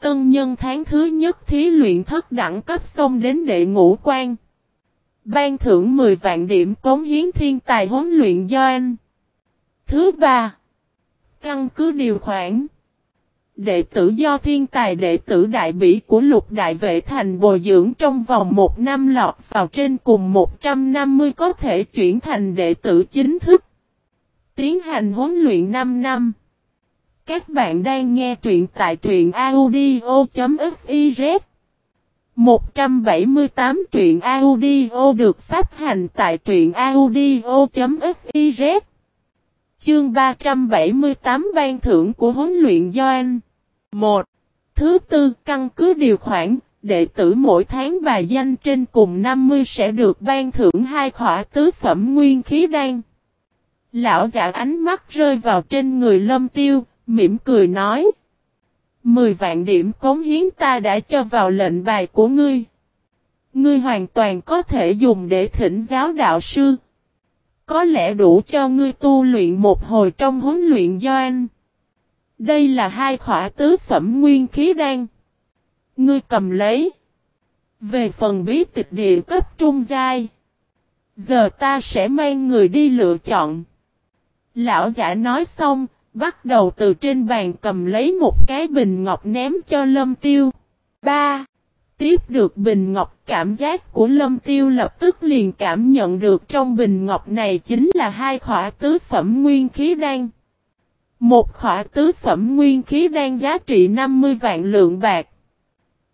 Tân nhân tháng thứ nhất thí luyện thất đẳng cấp xong đến đệ ngũ quan. Ban thưởng 10 vạn điểm cống hiến thiên tài huấn luyện do anh. Thứ ba, căn cứ điều khoản. Đệ tử do thiên tài đệ tử đại bỉ của lục đại vệ thành bồi dưỡng trong vòng một năm lọt vào trên cùng 150 có thể chuyển thành đệ tử chính thức. Tiến hành huấn luyện 5 năm. Các bạn đang nghe truyện tại truyện audio.fif 178 truyện audio được phát hành tại truyện audio.fiz Chương 378 ban thưởng của huấn luyện Doan 1. Thứ tư, căn cứ điều khoản, đệ tử mỗi tháng và danh trên cùng 50 sẽ được ban thưởng hai khỏa tứ phẩm nguyên khí đan. Lão giả ánh mắt rơi vào trên người lâm tiêu, mỉm cười nói. Mười vạn điểm cống hiến ta đã cho vào lệnh bài của ngươi. Ngươi hoàn toàn có thể dùng để thỉnh giáo đạo sư. Có lẽ đủ cho ngươi tu luyện một hồi trong huấn luyện do anh. Đây là hai khỏa tứ phẩm nguyên khí đan. Ngươi cầm lấy. Về phần bí tịch địa cấp trung giai. Giờ ta sẽ mang người đi lựa chọn. Lão giả nói xong, bắt đầu từ trên bàn cầm lấy một cái bình ngọc ném cho lâm tiêu. 3. Tiếp được bình ngọc, cảm giác của lâm tiêu lập tức liền cảm nhận được trong bình ngọc này chính là hai khỏa tứ phẩm nguyên khí đan. Một khỏa tứ phẩm nguyên khí đan giá trị 50 vạn lượng bạc.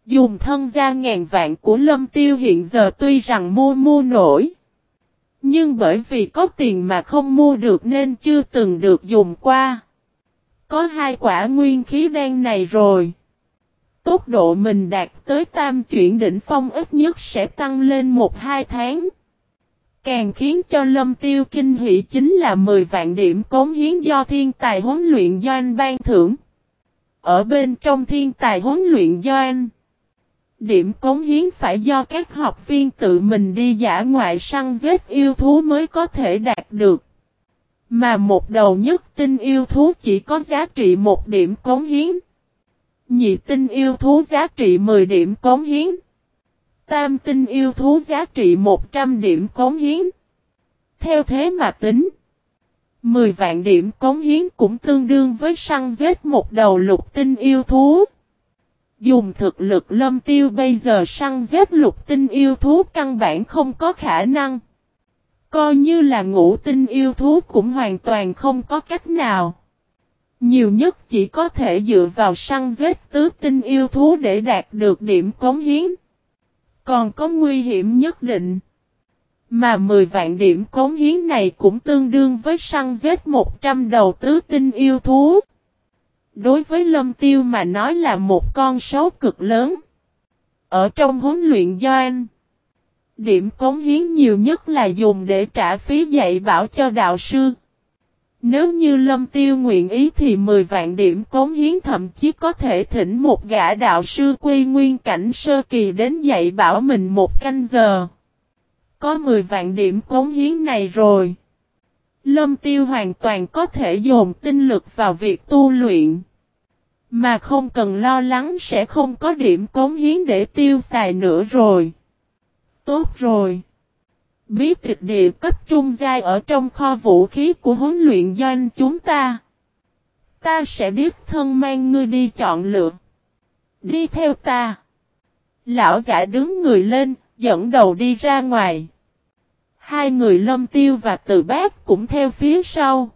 Dùng thân gia ngàn vạn của lâm tiêu hiện giờ tuy rằng mua mua nổi. Nhưng bởi vì có tiền mà không mua được nên chưa từng được dùng qua. Có hai quả nguyên khí đen này rồi. Tốc độ mình đạt tới tam chuyển đỉnh phong ít nhất sẽ tăng lên một hai tháng. Càng khiến cho lâm tiêu kinh hỷ chính là 10 vạn điểm cống hiến do thiên tài huấn luyện do anh ban thưởng. Ở bên trong thiên tài huấn luyện do anh. Điểm cống hiến phải do các học viên tự mình đi giả ngoại săn giết yêu thú mới có thể đạt được. Mà một đầu nhất tinh yêu thú chỉ có giá trị một điểm cống hiến. Nhị tinh yêu thú giá trị 10 điểm cống hiến. Tam tinh yêu thú giá trị 100 điểm cống hiến. Theo thế mà tính. 10 vạn điểm cống hiến cũng tương đương với săn giết một đầu lục tinh yêu thú. Dùng thực lực lâm tiêu bây giờ săn giết lục tinh yêu thú căn bản không có khả năng. Coi như là ngũ tinh yêu thú cũng hoàn toàn không có cách nào. Nhiều nhất chỉ có thể dựa vào săn giết tứ tinh yêu thú để đạt được điểm cống hiến. Còn có nguy hiểm nhất định. Mà 10 vạn điểm cống hiến này cũng tương đương với săn giết 100 đầu tứ tinh yêu thú. Đối với lâm tiêu mà nói là một con số cực lớn. Ở trong huấn luyện doanh, điểm cống hiến nhiều nhất là dùng để trả phí dạy bảo cho đạo sư. Nếu như lâm tiêu nguyện ý thì 10 vạn điểm cống hiến thậm chí có thể thỉnh một gã đạo sư quy nguyên cảnh sơ kỳ đến dạy bảo mình một canh giờ. Có 10 vạn điểm cống hiến này rồi. Lâm tiêu hoàn toàn có thể dồn tinh lực vào việc tu luyện. Mà không cần lo lắng sẽ không có điểm cống hiến để tiêu xài nữa rồi. Tốt rồi. Bí tịch địa cấp trung giai ở trong kho vũ khí của huấn luyện doanh chúng ta. Ta sẽ biết thân mang ngươi đi chọn lựa. Đi theo ta. Lão giả đứng người lên, dẫn đầu đi ra ngoài. Hai người lâm tiêu và từ bác cũng theo phía sau.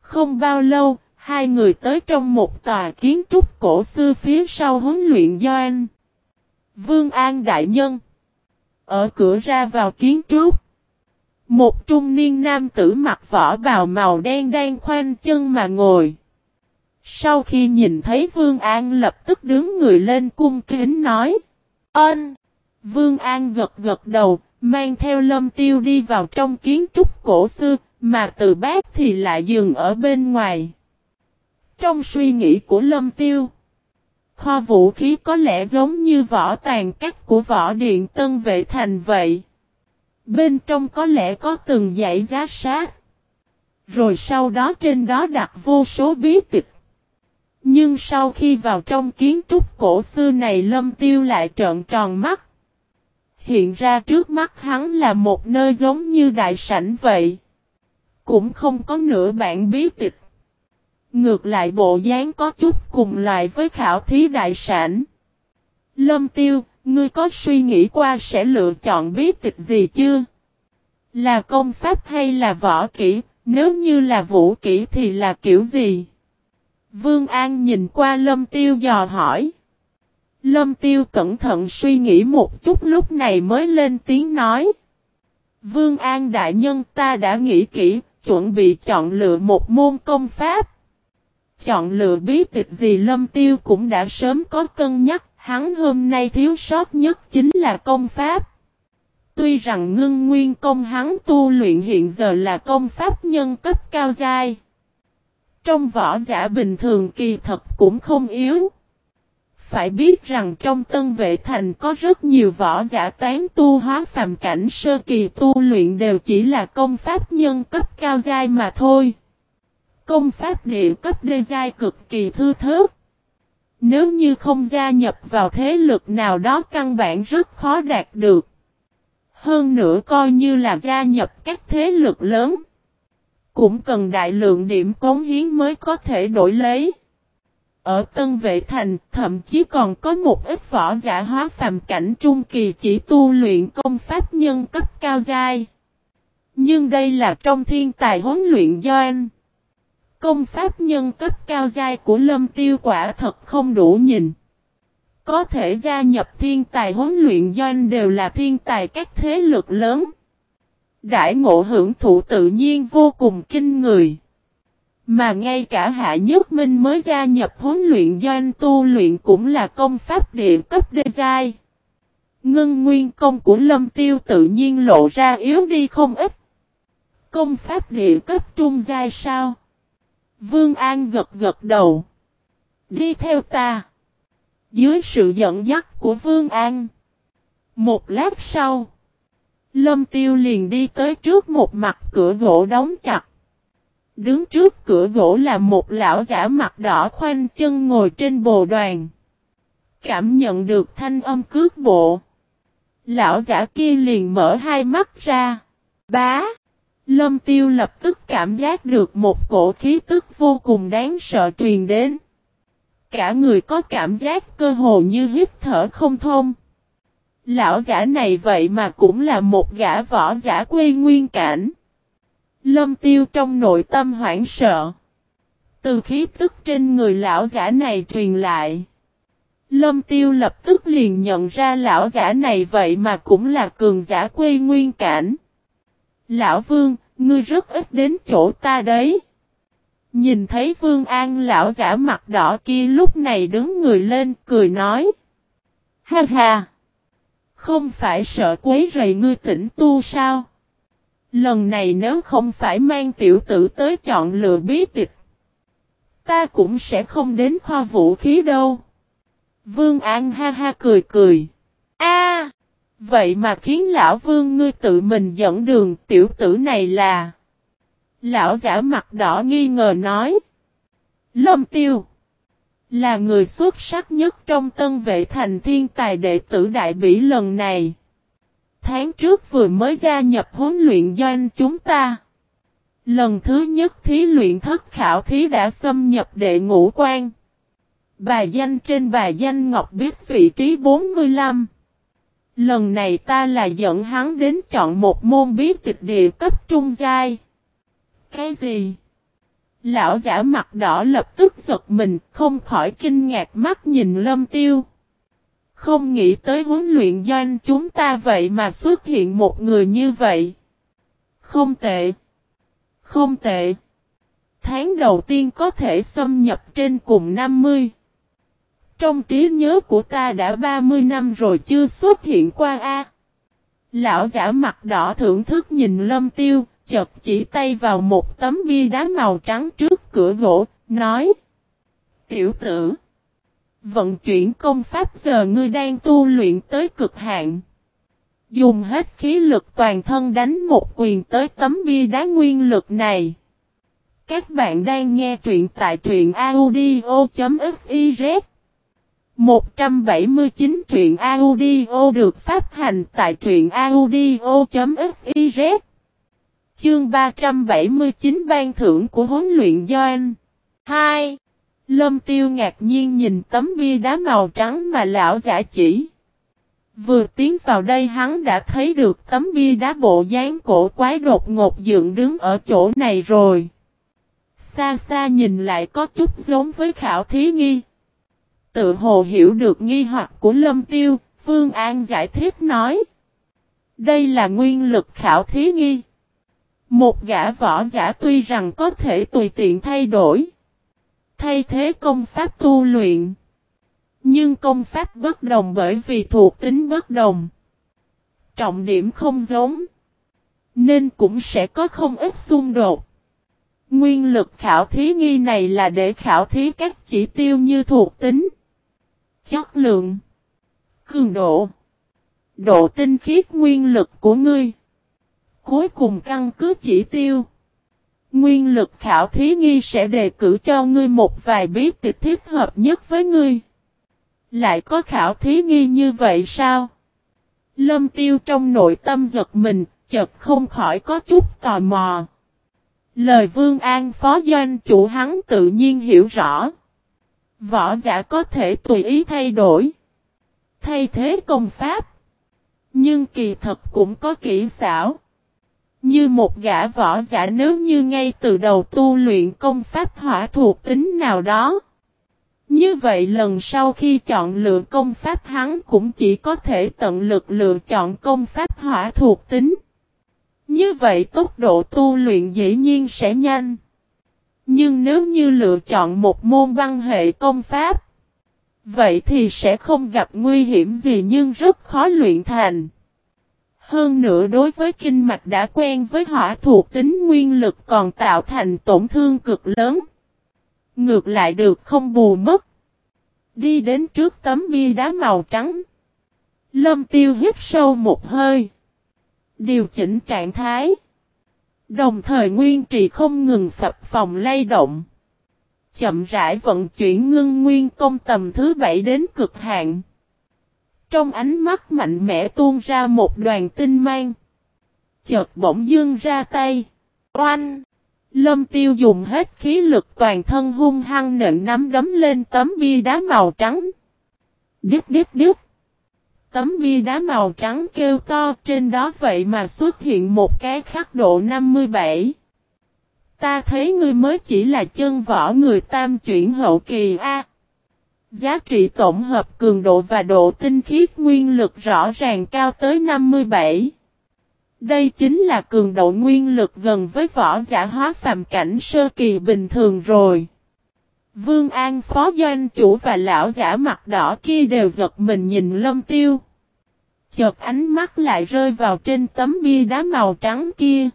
Không bao lâu, hai người tới trong một tòa kiến trúc cổ xưa phía sau huấn luyện doanh. Vương An Đại Nhân ở cửa ra vào kiến trúc Một trung niên nam tử mặc vỏ bào màu đen đang khoanh chân mà ngồi. Sau khi nhìn thấy Vương An lập tức đứng người lên cung kính nói. Ân! Vương An gật gật đầu, mang theo lâm tiêu đi vào trong kiến trúc cổ xưa, mà từ bác thì lại dừng ở bên ngoài. Trong suy nghĩ của lâm tiêu, kho vũ khí có lẽ giống như vỏ tàn cắt của võ điện tân vệ thành vậy. Bên trong có lẽ có từng dãy giá sát. Rồi sau đó trên đó đặt vô số bí tịch. Nhưng sau khi vào trong kiến trúc cổ xưa này lâm tiêu lại trợn tròn mắt. Hiện ra trước mắt hắn là một nơi giống như đại sảnh vậy. Cũng không có nửa bản bí tịch. Ngược lại bộ dáng có chút cùng loại với khảo thí đại sản. Lâm tiêu, ngươi có suy nghĩ qua sẽ lựa chọn bí tịch gì chưa? Là công pháp hay là võ kỹ, nếu như là vũ kỹ thì là kiểu gì? Vương An nhìn qua lâm tiêu dò hỏi. Lâm tiêu cẩn thận suy nghĩ một chút lúc này mới lên tiếng nói. Vương An đại nhân ta đã nghĩ kỹ, chuẩn bị chọn lựa một môn công pháp. Chọn lựa bí tịch gì lâm tiêu cũng đã sớm có cân nhắc, hắn hôm nay thiếu sót nhất chính là công pháp. Tuy rằng ngưng nguyên công hắn tu luyện hiện giờ là công pháp nhân cấp cao giai. Trong võ giả bình thường kỳ thật cũng không yếu. Phải biết rằng trong tân vệ thành có rất nhiều võ giả tán tu hóa phàm cảnh sơ kỳ tu luyện đều chỉ là công pháp nhân cấp cao giai mà thôi. Công pháp địa cấp đê giai cực kỳ thư thớt. Nếu như không gia nhập vào thế lực nào đó căn bản rất khó đạt được. Hơn nữa coi như là gia nhập các thế lực lớn. Cũng cần đại lượng điểm cống hiến mới có thể đổi lấy. Ở Tân Vệ Thành, thậm chí còn có một ít võ giả hóa phàm cảnh trung kỳ chỉ tu luyện công pháp nhân cấp cao giai. Nhưng đây là trong thiên tài huấn luyện do anh. Công pháp nhân cấp cao giai của Lâm Tiêu quả thật không đủ nhìn. Có thể gia nhập thiên tài huấn luyện doanh đều là thiên tài các thế lực lớn. Đại ngộ hưởng thụ tự nhiên vô cùng kinh người. Mà ngay cả Hạ Nhất Minh mới gia nhập huấn luyện doanh tu luyện cũng là công pháp địa cấp đê giai. Ngân nguyên công của Lâm Tiêu tự nhiên lộ ra yếu đi không ít. Công pháp địa cấp trung giai sao? Vương An gật gật đầu. Đi theo ta. Dưới sự dẫn dắt của Vương An. Một lát sau. Lâm Tiêu liền đi tới trước một mặt cửa gỗ đóng chặt. Đứng trước cửa gỗ là một lão giả mặt đỏ khoanh chân ngồi trên bồ đoàn. Cảm nhận được thanh âm cước bộ. Lão giả kia liền mở hai mắt ra. Bá! Lâm tiêu lập tức cảm giác được một cổ khí tức vô cùng đáng sợ truyền đến. Cả người có cảm giác cơ hồ như hít thở không thông. Lão giả này vậy mà cũng là một gã võ giả quê nguyên cảnh. Lâm tiêu trong nội tâm hoảng sợ. Từ khí tức trên người lão giả này truyền lại. Lâm tiêu lập tức liền nhận ra lão giả này vậy mà cũng là cường giả quê nguyên cảnh. Lão vương, ngươi rất ít đến chỗ ta đấy. Nhìn thấy vương an lão giả mặt đỏ kia lúc này đứng người lên cười nói. Ha ha! Không phải sợ quấy rầy ngươi tỉnh tu sao? Lần này nếu không phải mang tiểu tử tới chọn lựa bí tịch. Ta cũng sẽ không đến kho vũ khí đâu. Vương An ha ha cười cười. A, Vậy mà khiến lão vương ngươi tự mình dẫn đường, tiểu tử này là. Lão giả mặt đỏ nghi ngờ nói. Lâm tiêu. Là người xuất sắc nhất trong tân vệ thành thiên tài đệ tử đại bỉ lần này. Tháng trước vừa mới gia nhập huấn luyện doanh chúng ta. Lần thứ nhất thí luyện thất khảo thí đã xâm nhập đệ ngũ quan. Bài danh trên bài danh Ngọc biết vị trí 45. Lần này ta là dẫn hắn đến chọn một môn biết tịch địa cấp trung giai. Cái gì? Lão giả mặt đỏ lập tức giật mình, không khỏi kinh ngạc mắt nhìn lâm tiêu. Không nghĩ tới huấn luyện doanh chúng ta vậy mà xuất hiện một người như vậy. Không tệ. Không tệ. Tháng đầu tiên có thể xâm nhập trên cùng 50. Trong trí nhớ của ta đã 30 năm rồi chưa xuất hiện qua a. Lão giả mặt đỏ thưởng thức nhìn lâm tiêu, chợt chỉ tay vào một tấm bia đá màu trắng trước cửa gỗ, nói. Tiểu tử. Vận chuyển công pháp giờ ngươi đang tu luyện tới cực hạn. Dùng hết khí lực toàn thân đánh một quyền tới tấm bia đá nguyên lực này. Các bạn đang nghe truyện tại truyện audio.fif 179 truyện audio được phát hành tại truyện audio.fiz Chương 379 ban thưởng của huấn luyện Doan 2. Lâm tiêu ngạc nhiên nhìn tấm bia đá màu trắng mà lão giả chỉ. Vừa tiến vào đây hắn đã thấy được tấm bia đá bộ dáng cổ quái đột ngột dựng đứng ở chỗ này rồi. Xa xa nhìn lại có chút giống với khảo thí nghi. Tự hồ hiểu được nghi hoặc của lâm tiêu, Phương An giải thích nói. Đây là nguyên lực khảo thí nghi. Một gã võ giả tuy rằng có thể tùy tiện thay đổi. Thay thế công pháp tu luyện. Nhưng công pháp bất đồng bởi vì thuộc tính bất đồng. Trọng điểm không giống. Nên cũng sẽ có không ít xung đột. Nguyên lực khảo thí nghi này là để khảo thí các chỉ tiêu như thuộc tính, chất lượng, cường độ, độ tinh khiết nguyên lực của ngươi. Cuối cùng căn cứ chỉ tiêu. Nguyên lực khảo thí nghi sẽ đề cử cho ngươi một vài bí tịch thích hợp nhất với ngươi. Lại có khảo thí nghi như vậy sao? Lâm tiêu trong nội tâm giật mình, chợt không khỏi có chút tò mò. Lời Vương An phó doanh chủ hắn tự nhiên hiểu rõ. Võ giả có thể tùy ý thay đổi. Thay thế công pháp. Nhưng kỳ thật cũng có kỹ xảo. Như một gã võ giả nếu như ngay từ đầu tu luyện công pháp hỏa thuộc tính nào đó. Như vậy lần sau khi chọn lựa công pháp hắn cũng chỉ có thể tận lực lựa chọn công pháp hỏa thuộc tính. Như vậy tốc độ tu luyện dĩ nhiên sẽ nhanh. Nhưng nếu như lựa chọn một môn văn hệ công pháp, vậy thì sẽ không gặp nguy hiểm gì nhưng rất khó luyện thành. Hơn nữa đối với kinh mạch đã quen với hỏa thuộc tính nguyên lực còn tạo thành tổn thương cực lớn. Ngược lại được không bù mất. Đi đến trước tấm bia đá màu trắng. Lâm tiêu hít sâu một hơi. Điều chỉnh trạng thái. Đồng thời nguyên trì không ngừng phập phòng lay động. Chậm rãi vận chuyển ngưng nguyên công tầm thứ bảy đến cực hạn. Trong ánh mắt mạnh mẽ tuôn ra một đoàn tinh mang. Chợt bỗng dương ra tay. Oanh! Lâm tiêu dùng hết khí lực toàn thân hung hăng nện nắm đấm lên tấm bia đá màu trắng. Điếp điếp điếp. Tấm bia đá màu trắng kêu to, trên đó vậy mà xuất hiện một cái khắc độ 57. Ta thấy ngươi mới chỉ là chân võ người tam chuyển hậu kỳ A. Giá trị tổng hợp cường độ và độ tinh khiết nguyên lực rõ ràng cao tới 57. Đây chính là cường độ nguyên lực gần với võ giả hóa phàm cảnh sơ kỳ bình thường rồi. Vương An, phó doanh chủ và lão giả mặt đỏ kia đều giật mình nhìn lâm tiêu. Chợt ánh mắt lại rơi vào trên tấm bia đá màu trắng kia.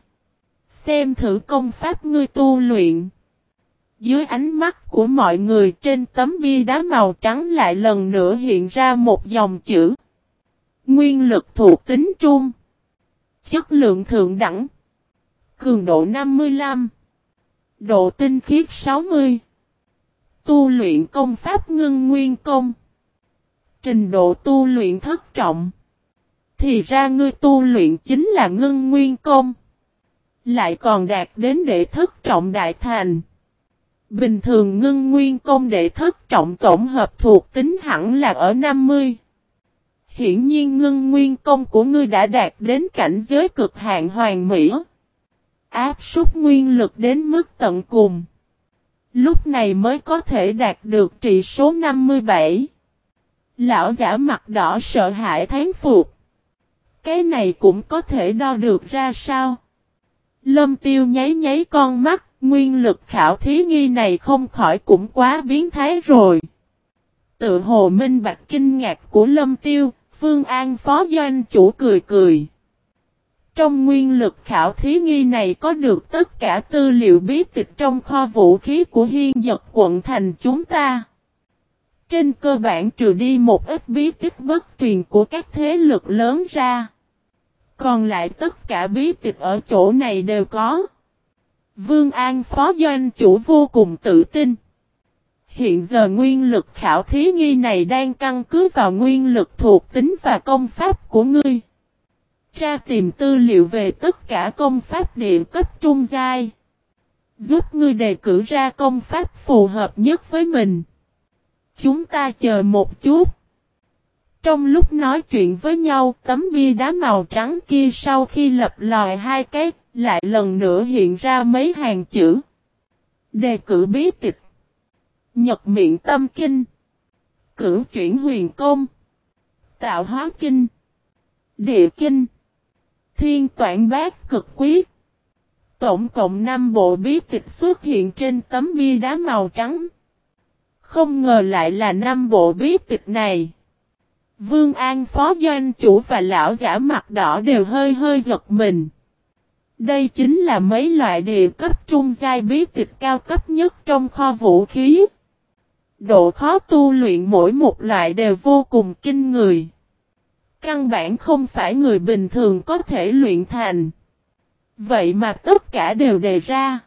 Xem thử công pháp ngươi tu luyện. Dưới ánh mắt của mọi người trên tấm bia đá màu trắng lại lần nữa hiện ra một dòng chữ. Nguyên lực thuộc tính trung. Chất lượng thượng đẳng. Cường độ 55. Độ tinh khiết 60. Tu luyện công pháp ngưng nguyên công. Trình độ tu luyện thất trọng. Thì ra ngươi tu luyện chính là ngưng nguyên công. Lại còn đạt đến đệ thất trọng đại thành. Bình thường ngưng nguyên công đệ thất trọng tổng hợp thuộc tính hẳn là ở 50. Hiển nhiên ngưng nguyên công của ngươi đã đạt đến cảnh giới cực hạn hoàn mỹ. Áp súc nguyên lực đến mức tận cùng. Lúc này mới có thể đạt được trị số 57. Lão giả mặt đỏ sợ hãi thán phục. Cái này cũng có thể đo được ra sao? Lâm tiêu nháy nháy con mắt, nguyên lực khảo thí nghi này không khỏi cũng quá biến thái rồi. Tự hồ minh bạch kinh ngạc của lâm tiêu, Phương An phó doanh chủ cười cười. Trong nguyên lực khảo thí nghi này có được tất cả tư liệu bí tịch trong kho vũ khí của hiên dật quận thành chúng ta. Trên cơ bản trừ đi một ít bí tịch bất truyền của các thế lực lớn ra. Còn lại tất cả bí tịch ở chỗ này đều có. Vương An phó doanh chủ vô cùng tự tin. Hiện giờ nguyên lực khảo thí nghi này đang căn cứ vào nguyên lực thuộc tính và công pháp của ngươi. Tra tìm tư liệu về tất cả công pháp địa cấp trung giai. Giúp ngươi đề cử ra công pháp phù hợp nhất với mình. Chúng ta chờ một chút. Trong lúc nói chuyện với nhau, tấm bia đá màu trắng kia sau khi lập lòi hai cái, lại lần nữa hiện ra mấy hàng chữ. Đề cử bí tịch. Nhật miệng tâm kinh. Cửu chuyển huyền công. Tạo hóa kinh. Địa kinh. Thiên toản bát cực quyết. Tổng cộng 5 bộ bí tịch xuất hiện trên tấm bia đá màu trắng. Không ngờ lại là 5 bộ bí tịch này. Vương An, phó doanh chủ và lão giả mặt đỏ đều hơi hơi giật mình. Đây chính là mấy loại địa cấp trung giai bí tịch cao cấp nhất trong kho vũ khí. Độ khó tu luyện mỗi một loại đều vô cùng kinh người. Căn bản không phải người bình thường có thể luyện thành. Vậy mà tất cả đều đề ra.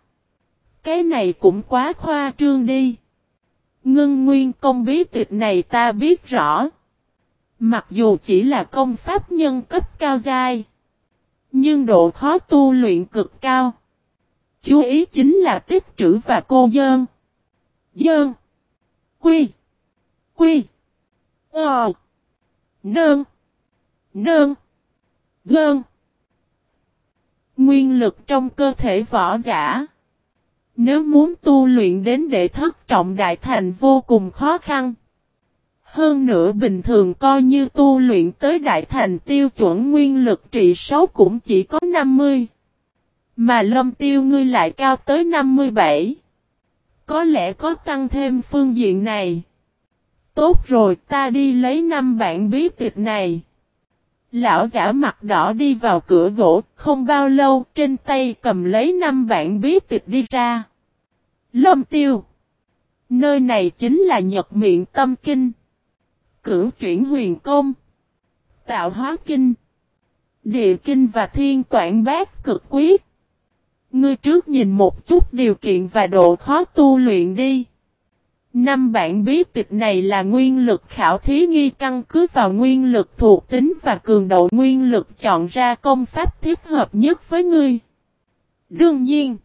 Cái này cũng quá khoa trương đi. Ngưng nguyên công bí tịch này ta biết rõ. Mặc dù chỉ là công pháp nhân cấp cao dai. Nhưng độ khó tu luyện cực cao. Chú ý chính là tích trữ và cô dơn. Dơn. Quy. Quy. Ờ. Nơn. Nơn. Gơn. Nguyên lực trong cơ thể võ giả. Nếu muốn tu luyện đến đệ thất trọng đại thành vô cùng khó khăn. Hơn nữa bình thường coi như tu luyện tới đại thành tiêu chuẩn nguyên lực trị số cũng chỉ có 50. Mà lâm tiêu ngươi lại cao tới 57. Có lẽ có tăng thêm phương diện này. Tốt rồi, ta đi lấy năm bản bí tịch này. Lão giả mặt đỏ đi vào cửa gỗ, không bao lâu trên tay cầm lấy năm bản bí tịch đi ra. Lâm tiêu. Nơi này chính là Nhật Miệng Tâm Kinh. Cửu chuyển huyền công. Tạo hóa kinh. Địa kinh và thiên toản bát cực quyết. Ngươi trước nhìn một chút điều kiện và độ khó tu luyện đi. Năm bản bí tịch này là nguyên lực khảo thí nghi căn cứ vào nguyên lực thuộc tính và cường độ nguyên lực chọn ra công pháp thích hợp nhất với ngươi. Đương nhiên,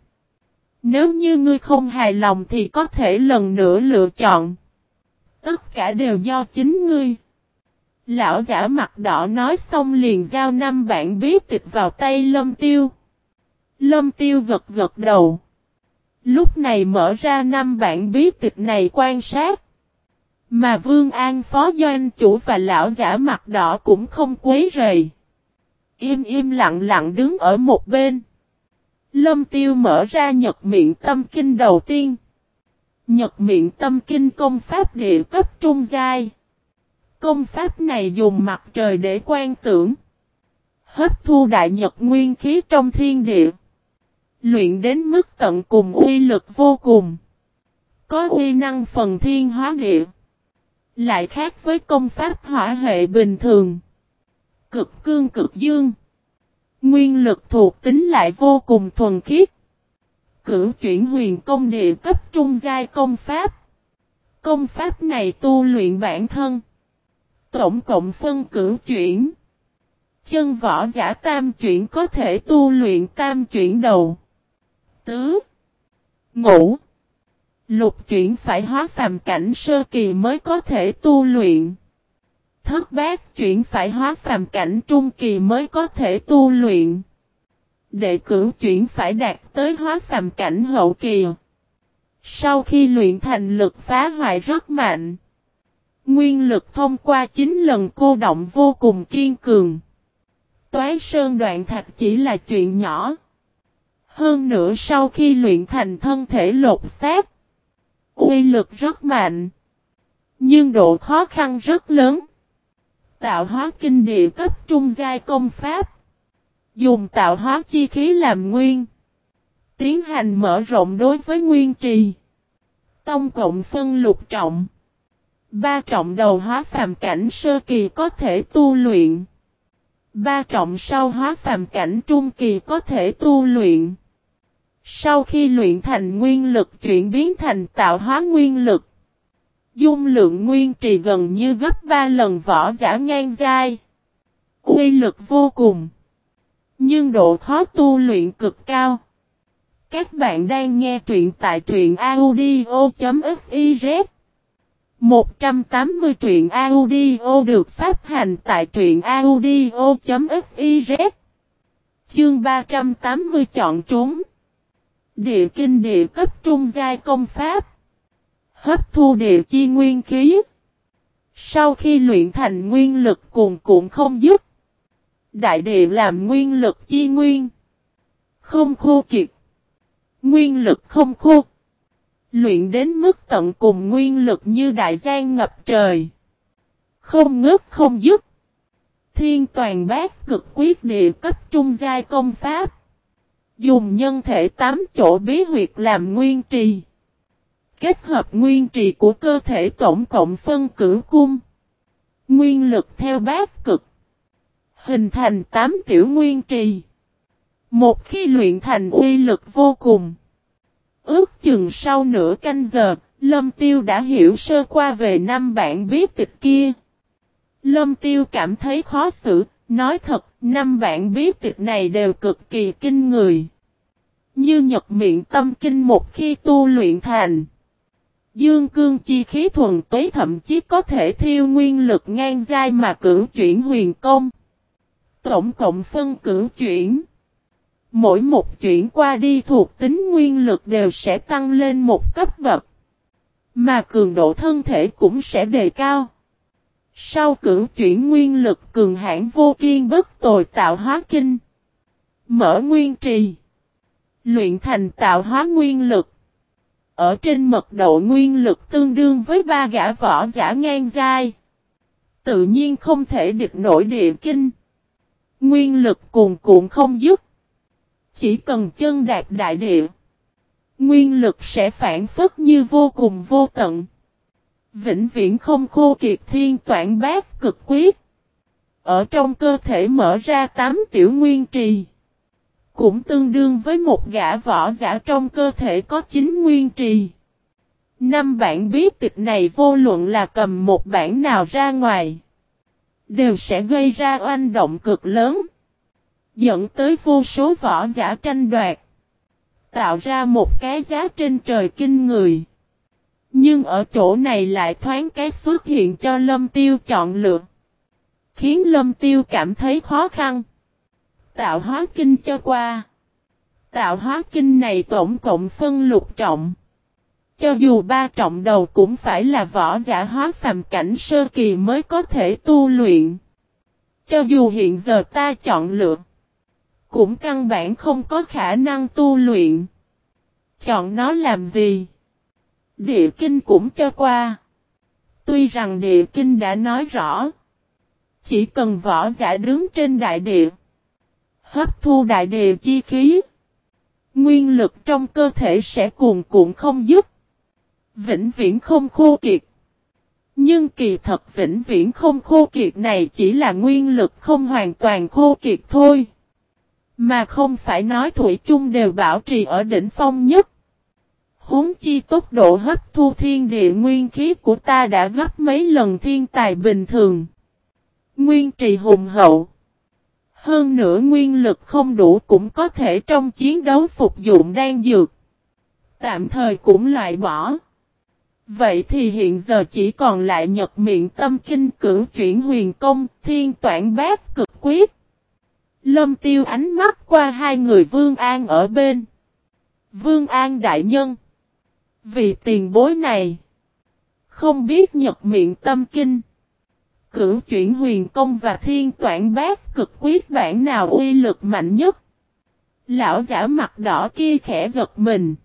nếu như ngươi không hài lòng thì có thể lần nữa lựa chọn. Tất cả đều do chính ngươi. Lão giả mặt đỏ nói xong liền giao năm bản bí tịch vào tay lâm tiêu. Lâm tiêu gật gật đầu. Lúc này mở ra năm bản bí tịch này quan sát. Mà Vương An, phó doanh chủ và lão giả mặt đỏ cũng không quấy rầy. Im im lặng lặng đứng ở một bên. Lâm tiêu mở ra nhật miệng tâm kinh đầu tiên. Nhật miệng tâm kinh công pháp địa cấp trung giai. Công pháp này dùng mặt trời để quan tưởng. Hấp thu đại nhật nguyên khí trong thiên địa. Luyện đến mức tận cùng uy lực vô cùng. Có uy năng phần thiên hóa địa. Lại khác với công pháp hỏa hệ bình thường. Cực cương cực dương. Nguyên lực thuộc tính lại vô cùng thuần khiết. Cửu chuyển huyền công địa cấp trung giai công pháp. Công pháp này tu luyện bản thân. Tổng cộng phân cửu chuyển. Chân võ giả tam chuyển có thể tu luyện tam chuyển đầu. Tứ. Ngũ. Lục chuyển phải hóa phàm cảnh sơ kỳ mới có thể tu luyện. Thất bát chuyển phải hóa phàm cảnh trung kỳ mới có thể tu luyện. Đệ cửu chuyển phải đạt tới hóa phàm cảnh hậu kỳ. Sau khi luyện thành lực phá hoại rất mạnh. Nguyên lực thông qua 9 lần cô động vô cùng kiên cường. Toái sơn đoạn thạch chỉ là chuyện nhỏ. Hơn nữa sau khi luyện thành thân thể lột xác. Uy lực rất mạnh. Nhưng độ khó khăn rất lớn. Tạo hóa kinh địa cấp trung giai công pháp. Dùng tạo hóa chi khí làm nguyên. Tiến hành mở rộng đối với nguyên trì. Tông cộng phân lục trọng. Ba trọng đầu hóa phàm cảnh sơ kỳ có thể tu luyện. Ba trọng sau hóa phàm cảnh trung kỳ có thể tu luyện. Sau khi luyện thành nguyên lực chuyển biến thành tạo hóa nguyên lực. Dung lượng nguyên trì gần như gấp 3 lần vỏ giả ngang dai. quy lực vô cùng. Nhưng độ khó tu luyện cực cao. Các bạn đang nghe truyện tại truyện audio.fif 180 truyện audio được phát hành tại truyện audio.fiz Chương 380 chọn trúng Địa kinh địa cấp trung giai công pháp. Hấp thu địa chi nguyên khí. Sau khi luyện thành nguyên lực cuồn cuộn không dứt, Đại địa làm nguyên lực chi nguyên. Không khô kiệt. Nguyên lực không khô Luyện đến mức tận cùng nguyên lực như đại giang ngập trời. Không ngớt không dứt. Thiên toàn bát cực quyết địa cấp trung giai công pháp. Dùng nhân thể tám chỗ bí huyệt làm nguyên trì. Kết hợp nguyên trì của cơ thể tổng cộng phân cử cung. Nguyên lực theo bát cực. Hình thành tám tiểu nguyên trì. Một khi luyện thành uy lực vô cùng. Ước chừng sau nửa canh giờ, Lâm Tiêu đã hiểu sơ qua về năm bản biết tịch kia. Lâm Tiêu cảm thấy khó xử, nói thật, năm bản biết tịch này đều cực kỳ kinh người. Như nhật miệng tâm kinh một khi tu luyện thành. Dương cương chi khí thuần tuế thậm chí có thể thiêu nguyên lực ngang dai mà cử chuyển huyền công. Tổng cộng phân cử chuyển. Mỗi một chuyển qua đi thuộc tính nguyên lực đều sẽ tăng lên một cấp bậc. Mà cường độ thân thể cũng sẽ đề cao. Sau cử chuyển nguyên lực, cường hãn vô kiên bất tồi tạo hóa kinh. Mở nguyên trì. Luyện thành tạo hóa nguyên lực. Ở trên mật độ nguyên lực tương đương với ba gã võ giả ngang dai. Tự nhiên không thể địch nổi địa kinh. Nguyên lực cuồn cuộn không dứt. Chỉ cần chân đạt đại địa. Nguyên lực sẽ phản phất như vô cùng vô tận. Vĩnh viễn không khô kiệt thiên toản bát cực quyết. Ở trong cơ thể mở ra tám tiểu nguyên trì. cũng tương đương với một gã võ giả trong cơ thể có chín nguyên trì. Năm bản bí tịch này vô luận là cầm một bản nào ra ngoài, đều sẽ gây ra oanh động cực lớn, dẫn tới vô số võ giả tranh đoạt, tạo ra một cái giá trên trời kinh người. Nhưng ở chỗ này lại thoáng cái xuất hiện cho Lâm Tiêu chọn lựa. Khiến Lâm Tiêu cảm thấy khó khăn. Tạo hóa kinh cho qua. Tạo hóa kinh này tổng cộng phân lục trọng. Cho dù ba trọng đầu cũng phải là võ giả hóa phàm cảnh sơ kỳ mới có thể tu luyện. Cho dù hiện giờ ta chọn lựa. Cũng căn bản không có khả năng tu luyện. Chọn nó làm gì? Địa kinh cũng cho qua. Tuy rằng địa kinh đã nói rõ. Chỉ cần võ giả đứng trên đại địa. Hấp thu đại địa chi khí. Nguyên lực trong cơ thể sẽ cuồn cuộn không dứt. Vĩnh viễn không khô kiệt. Nhưng kỳ thật vĩnh viễn không khô kiệt này chỉ là nguyên lực không hoàn toàn khô kiệt thôi. Mà không phải nói thủy chung đều bảo trì ở đỉnh phong nhất. Huống chi tốc độ hấp thu thiên địa nguyên khí của ta đã gấp mấy lần thiên tài bình thường. Nguyên trì hùng hậu. Hơn nữa nguyên lực không đủ cũng có thể trong chiến đấu phục dụng đang dược. Tạm thời cũng loại bỏ. Vậy thì hiện giờ chỉ còn lại nhật miệng tâm kinh cử chuyển huyền công, thiên toản bát cực quyết. Lâm tiêu ánh mắt qua hai người Vương An ở bên. Vương An đại nhân. Vì tiền bối này. Không biết nhật miệng tâm kinh. Cửu chuyển huyền công và thiên toản bát cực quyết bản nào uy lực mạnh nhất. Lão giả mặt đỏ kia khẽ giật mình.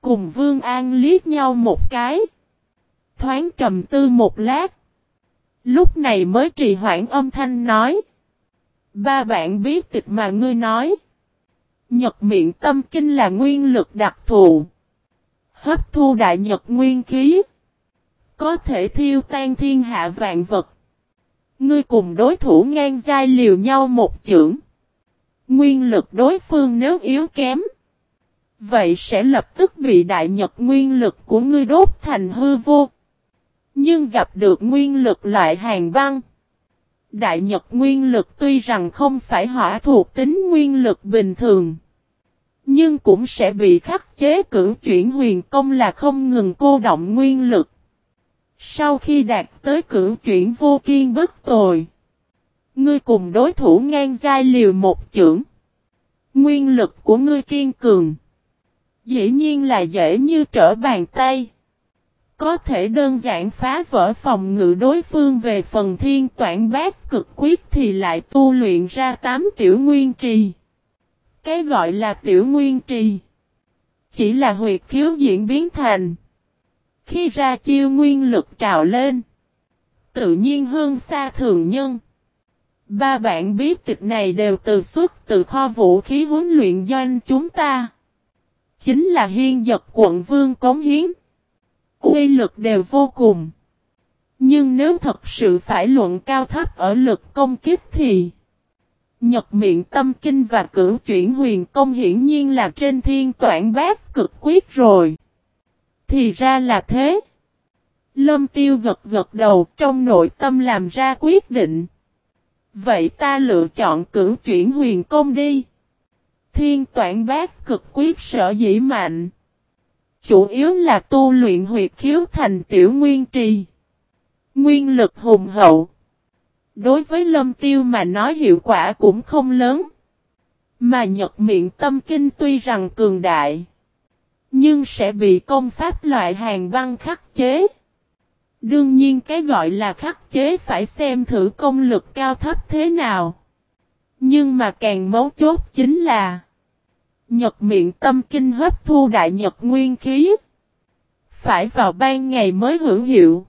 Cùng Vương An liếc nhau một cái. Thoáng trầm tư một lát. Lúc này mới trì hoãn âm thanh nói. Ba bạn biết tịch mà ngươi nói. Nhật miệng tâm kinh là nguyên lực đặc thù. Hấp thu đại nhật nguyên khí. Có thể thiêu tan thiên hạ vạn vật. Ngươi cùng đối thủ ngang giai liều nhau một chưởng. Nguyên lực đối phương nếu yếu kém. Vậy sẽ lập tức bị đại nhật nguyên lực của ngươi đốt thành hư vô. Nhưng gặp được nguyên lực loại hàng băng. Đại nhật nguyên lực tuy rằng không phải hỏa thuộc tính nguyên lực bình thường. Nhưng cũng sẽ bị khắc chế cử chuyển huyền công là không ngừng cô động nguyên lực. Sau khi đạt tới cử chuyển vô kiên bất tồi. Ngươi cùng đối thủ ngang giai liều một chưởng. Nguyên lực của ngươi kiên cường. Dĩ nhiên là dễ như trở bàn tay. Có thể đơn giản phá vỡ phòng ngự đối phương về phần thiên toản bát cực quyết thì lại tu luyện ra tám tiểu nguyên trì. Cái gọi là tiểu nguyên trì. Chỉ là huyệt khiếu diễn biến thành. Khi ra chiêu nguyên lực trào lên. Tự nhiên hơn xa thường nhân. Ba bạn biết tịch này đều từ xuất từ kho vũ khí huấn luyện doanh chúng ta. Chính là hiên dật quận vương cống hiến. Uy lực đều vô cùng. Nhưng nếu thật sự phải luận cao thấp ở lực công kiếp thì, Nhật miệng tâm kinh và cửu chuyển huyền công hiển nhiên là trên thiên toản bát cực quyết rồi. Thì ra là thế. Lâm tiêu gật gật đầu trong nội tâm làm ra quyết định. Vậy ta lựa chọn cửu chuyển huyền công đi. Thiên toản bát cực quyết sở dĩ mạnh. Chủ yếu là tu luyện huyệt khiếu thành tiểu nguyên trì. Nguyên lực hùng hậu. Đối với lâm tiêu mà nói hiệu quả cũng không lớn. Mà nhật miệng tâm kinh tuy rằng cường đại. Nhưng sẽ bị công pháp loại hàng băng khắc chế. Đương nhiên cái gọi là khắc chế phải xem thử công lực cao thấp thế nào. Nhưng mà càng mấu chốt chính là Nhật miệng tâm kinh hấp thu đại nhật nguyên khí. Phải vào ban ngày mới hữu hiệu.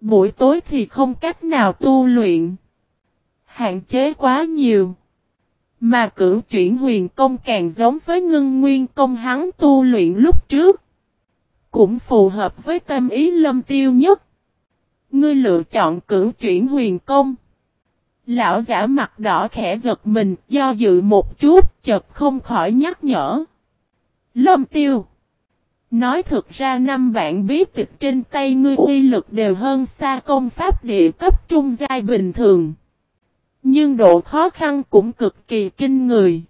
Buổi tối thì không cách nào tu luyện. Hạn chế quá nhiều. Mà cử chuyển huyền công càng giống với ngưng nguyên công hắn tu luyện lúc trước. Cũng phù hợp với tâm ý lâm tiêu nhất. Ngươi lựa chọn cử chuyển huyền công. Lão giả mặt đỏ khẽ giật mình, do dự một chút, chợt không khỏi nhắc nhở. Lâm tiêu. Nói thực ra năm bạn bí tịch trên tay ngươi uy lực đều hơn xa công pháp địa cấp trung giai bình thường. Nhưng độ khó khăn cũng cực kỳ kinh người.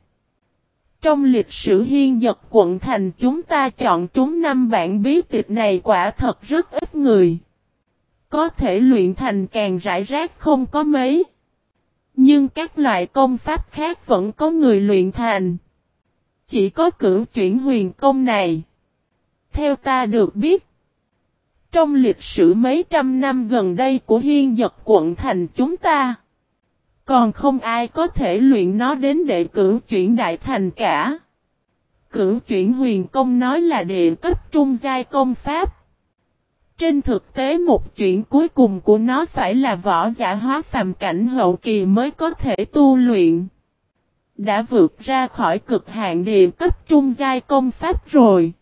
Trong lịch sử hiên giật quận thành chúng ta chọn chúng năm bạn bí tịch này quả thật rất ít người. Có thể luyện thành càng rải rác không có mấy. Nhưng các loại công pháp khác vẫn có người luyện thành. Chỉ có cửu chuyển huyền công này. Theo ta được biết. Trong lịch sử mấy trăm năm gần đây của hiên giật quận thành chúng ta. Còn không ai có thể luyện nó đến để cửu chuyển đại thành cả. cửu chuyển huyền công nói là địa cấp trung giai công pháp. Trên thực tế một chuyện cuối cùng của nó phải là võ giả hóa phàm cảnh hậu kỳ mới có thể tu luyện. Đã vượt ra khỏi cực hạn địa cấp trung giai công pháp rồi.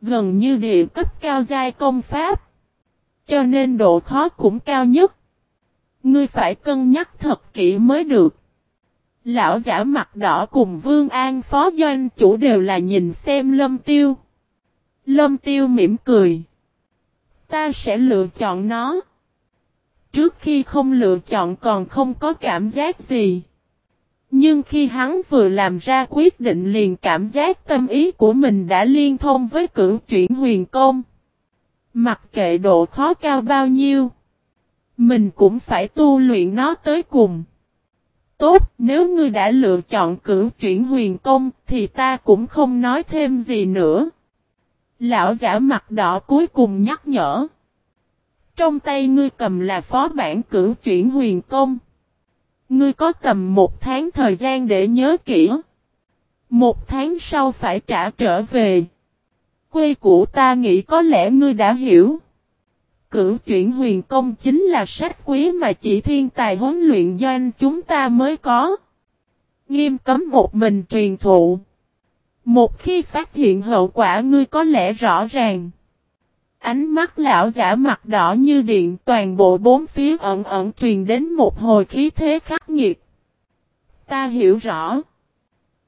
Gần như địa cấp cao giai công pháp. Cho nên độ khó cũng cao nhất. Ngươi phải cân nhắc thật kỹ mới được. Lão giả mặt đỏ cùng Vương An phó doanh chủ đều là nhìn xem lâm tiêu. Lâm tiêu mỉm cười. Ta sẽ lựa chọn nó. Trước khi không lựa chọn còn không có cảm giác gì. Nhưng khi hắn vừa làm ra quyết định liền cảm giác tâm ý của mình đã liên thông với cử chuyển huyền công. Mặc kệ độ khó cao bao nhiêu. Mình cũng phải tu luyện nó tới cùng. Tốt, nếu ngươi đã lựa chọn cử chuyển huyền công thì ta cũng không nói thêm gì nữa. Lão giả mặt đỏ cuối cùng nhắc nhở. Trong tay ngươi cầm là phó bản cử chuyển huyền công. Ngươi có tầm một tháng thời gian để nhớ kỹ. Một tháng sau phải trả trở về. Quê cũ ta nghĩ có lẽ ngươi đã hiểu. Cửu chuyển huyền công chính là sách quý mà chỉ thiên tài huấn luyện doanh chúng ta mới có. Nghiêm cấm một mình truyền thụ. Một khi phát hiện hậu quả ngươi có lẽ rõ ràng. Ánh mắt lão giả mặt đỏ như điện toàn bộ bốn phía ẩn ẩn truyền đến một hồi khí thế khắc nghiệt. Ta hiểu rõ.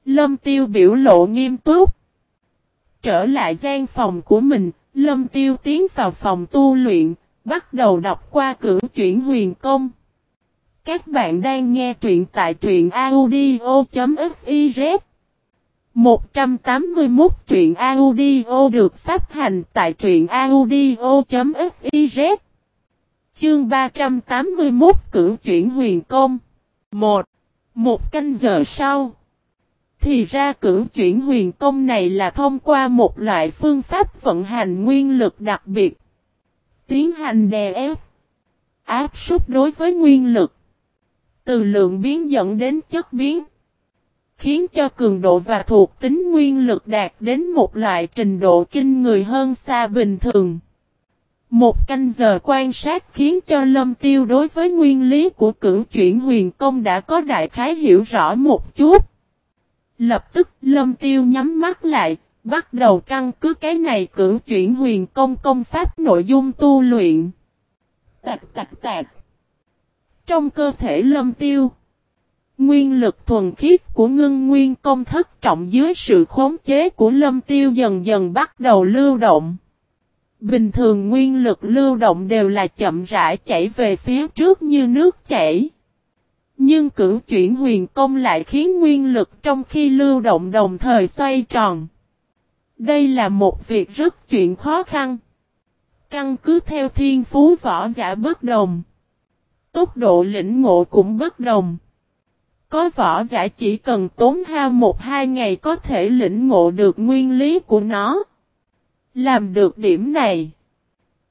Lâm tiêu biểu lộ nghiêm túc. Trở lại gian phòng của mình, Lâm tiêu tiến vào phòng tu luyện, bắt đầu đọc qua cử chuyển huyền công. Các bạn đang nghe truyện tại truyện audio.fif 181 truyện audio được phát hành tại truyện audio.fiz Chương 381 cử chuyển huyền công. 1. Một canh giờ sau. Thì ra cử chuyển huyền công này là thông qua một loại phương pháp vận hành nguyên lực đặc biệt. Tiến hành đè ép, Áp suất đối với nguyên lực. Từ lượng biến dẫn đến chất biến khiến cho cường độ và thuộc tính nguyên lực đạt đến một loại trình độ kinh người hơn xa bình thường. Một canh giờ quan sát khiến cho lâm tiêu đối với nguyên lý của cử chuyển huyền công đã có đại khái hiểu rõ một chút. Lập tức lâm tiêu nhắm mắt lại, bắt đầu căn cứ cái này cử chuyển huyền công công pháp nội dung tu luyện. Tạc tạc tạc. Trong cơ thể lâm tiêu. Nguyên lực thuần khiết của ngưng nguyên công thất trọng dưới sự khống chế của lâm tiêu dần dần bắt đầu lưu động. Bình thường nguyên lực lưu động đều là chậm rãi chảy về phía trước như nước chảy. Nhưng cử chuyển huyền công lại khiến nguyên lực trong khi lưu động đồng thời xoay tròn. Đây là một việc rất chuyện khó khăn. Căn cứ theo thiên phú võ giả bất đồng. Tốc độ lĩnh ngộ cũng bất đồng. Có võ giả chỉ cần tốn hao một hai ngày có thể lĩnh ngộ được nguyên lý của nó. Làm được điểm này.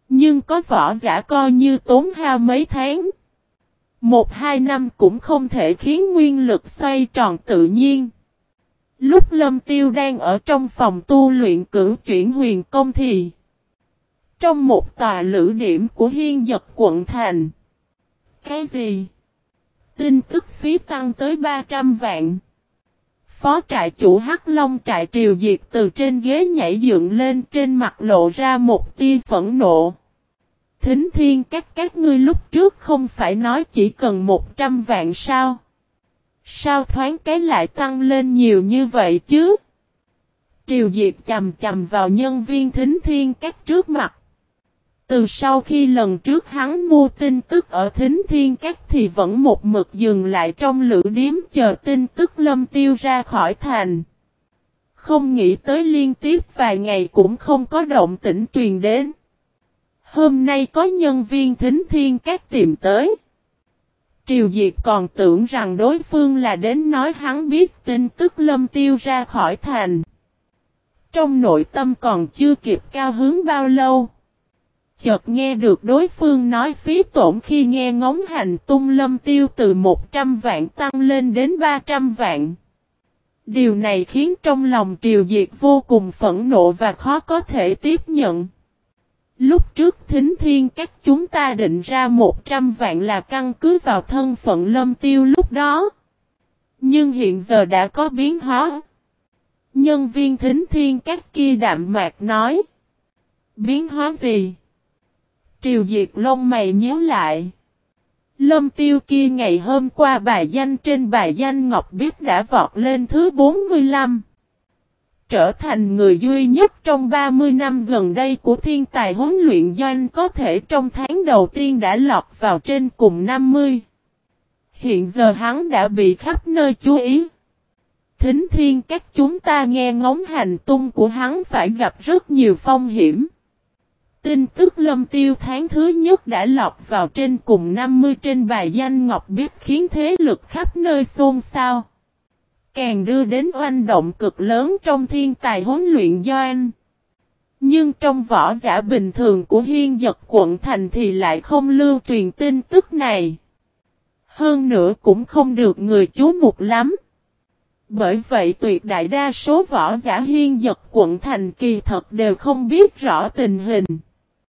Nhưng có võ giả coi như tốn hao mấy tháng. Một hai năm cũng không thể khiến nguyên lực xoay tròn tự nhiên. Lúc lâm tiêu đang ở trong phòng tu luyện cử chuyển huyền công thì. Trong một tòa lữ điểm của hiên dật quận thành. Cái gì? Tin tức phí tăng tới 300 vạn. Phó trại chủ Hắc Long trại triều diệt từ trên ghế nhảy dựng lên trên mặt lộ ra một tia phẫn nộ. Thính thiên các các ngươi lúc trước không phải nói chỉ cần 100 vạn sao? Sao thoáng cái lại tăng lên nhiều như vậy chứ? Triều Diệt chầm chầm vào nhân viên thính thiên các trước mặt. Từ sau khi lần trước hắn mua tin tức ở thính thiên các thì vẫn một mực dừng lại trong lữ điếm chờ tin tức lâm tiêu ra khỏi thành. Không nghĩ tới liên tiếp vài ngày cũng không có động tĩnh truyền đến. Hôm nay có nhân viên thính thiên các tìm tới. Triều Diệt còn tưởng rằng đối phương là đến nói hắn biết tin tức lâm tiêu ra khỏi thành. Trong nội tâm còn chưa kịp cao hướng bao lâu. Chợt nghe được đối phương nói phí tổn khi nghe ngóng hành tung lâm tiêu từ 100 vạn tăng lên đến 300 vạn. Điều này khiến trong lòng triều diệt vô cùng phẫn nộ và khó có thể tiếp nhận. Lúc trước thính thiên các chúng ta định ra 100 vạn là căn cứ vào thân phận lâm tiêu lúc đó. Nhưng hiện giờ đã có biến hóa. Nhân viên thính thiên các kia đạm mạc nói. Biến hóa gì? Triều Diệt lông mày nhíu lại. Lâm tiêu kia ngày hôm qua bài danh trên bài danh Ngọc Biết đã vọt lên thứ 45. Trở thành người duy nhất trong 30 năm gần đây của thiên tài huấn luyện doanh có thể trong tháng đầu tiên đã lọt vào trên cùng 50. Hiện giờ hắn đã bị khắp nơi chú ý. Thính thiên các chúng ta nghe ngóng hành tung của hắn phải gặp rất nhiều phong hiểm. Tin tức lâm tiêu tháng thứ nhất đã lọt vào trên cùng 50 trên bài danh Ngọc Biết khiến thế lực khắp nơi xôn xao. Càng đưa đến oanh động cực lớn trong thiên tài huấn luyện doanh. Nhưng trong võ giả bình thường của hiên giật quận thành thì lại không lưu truyền tin tức này. Hơn nữa cũng không được người chú mục lắm. Bởi vậy tuyệt đại đa số võ giả hiên giật quận thành kỳ thật đều không biết rõ tình hình.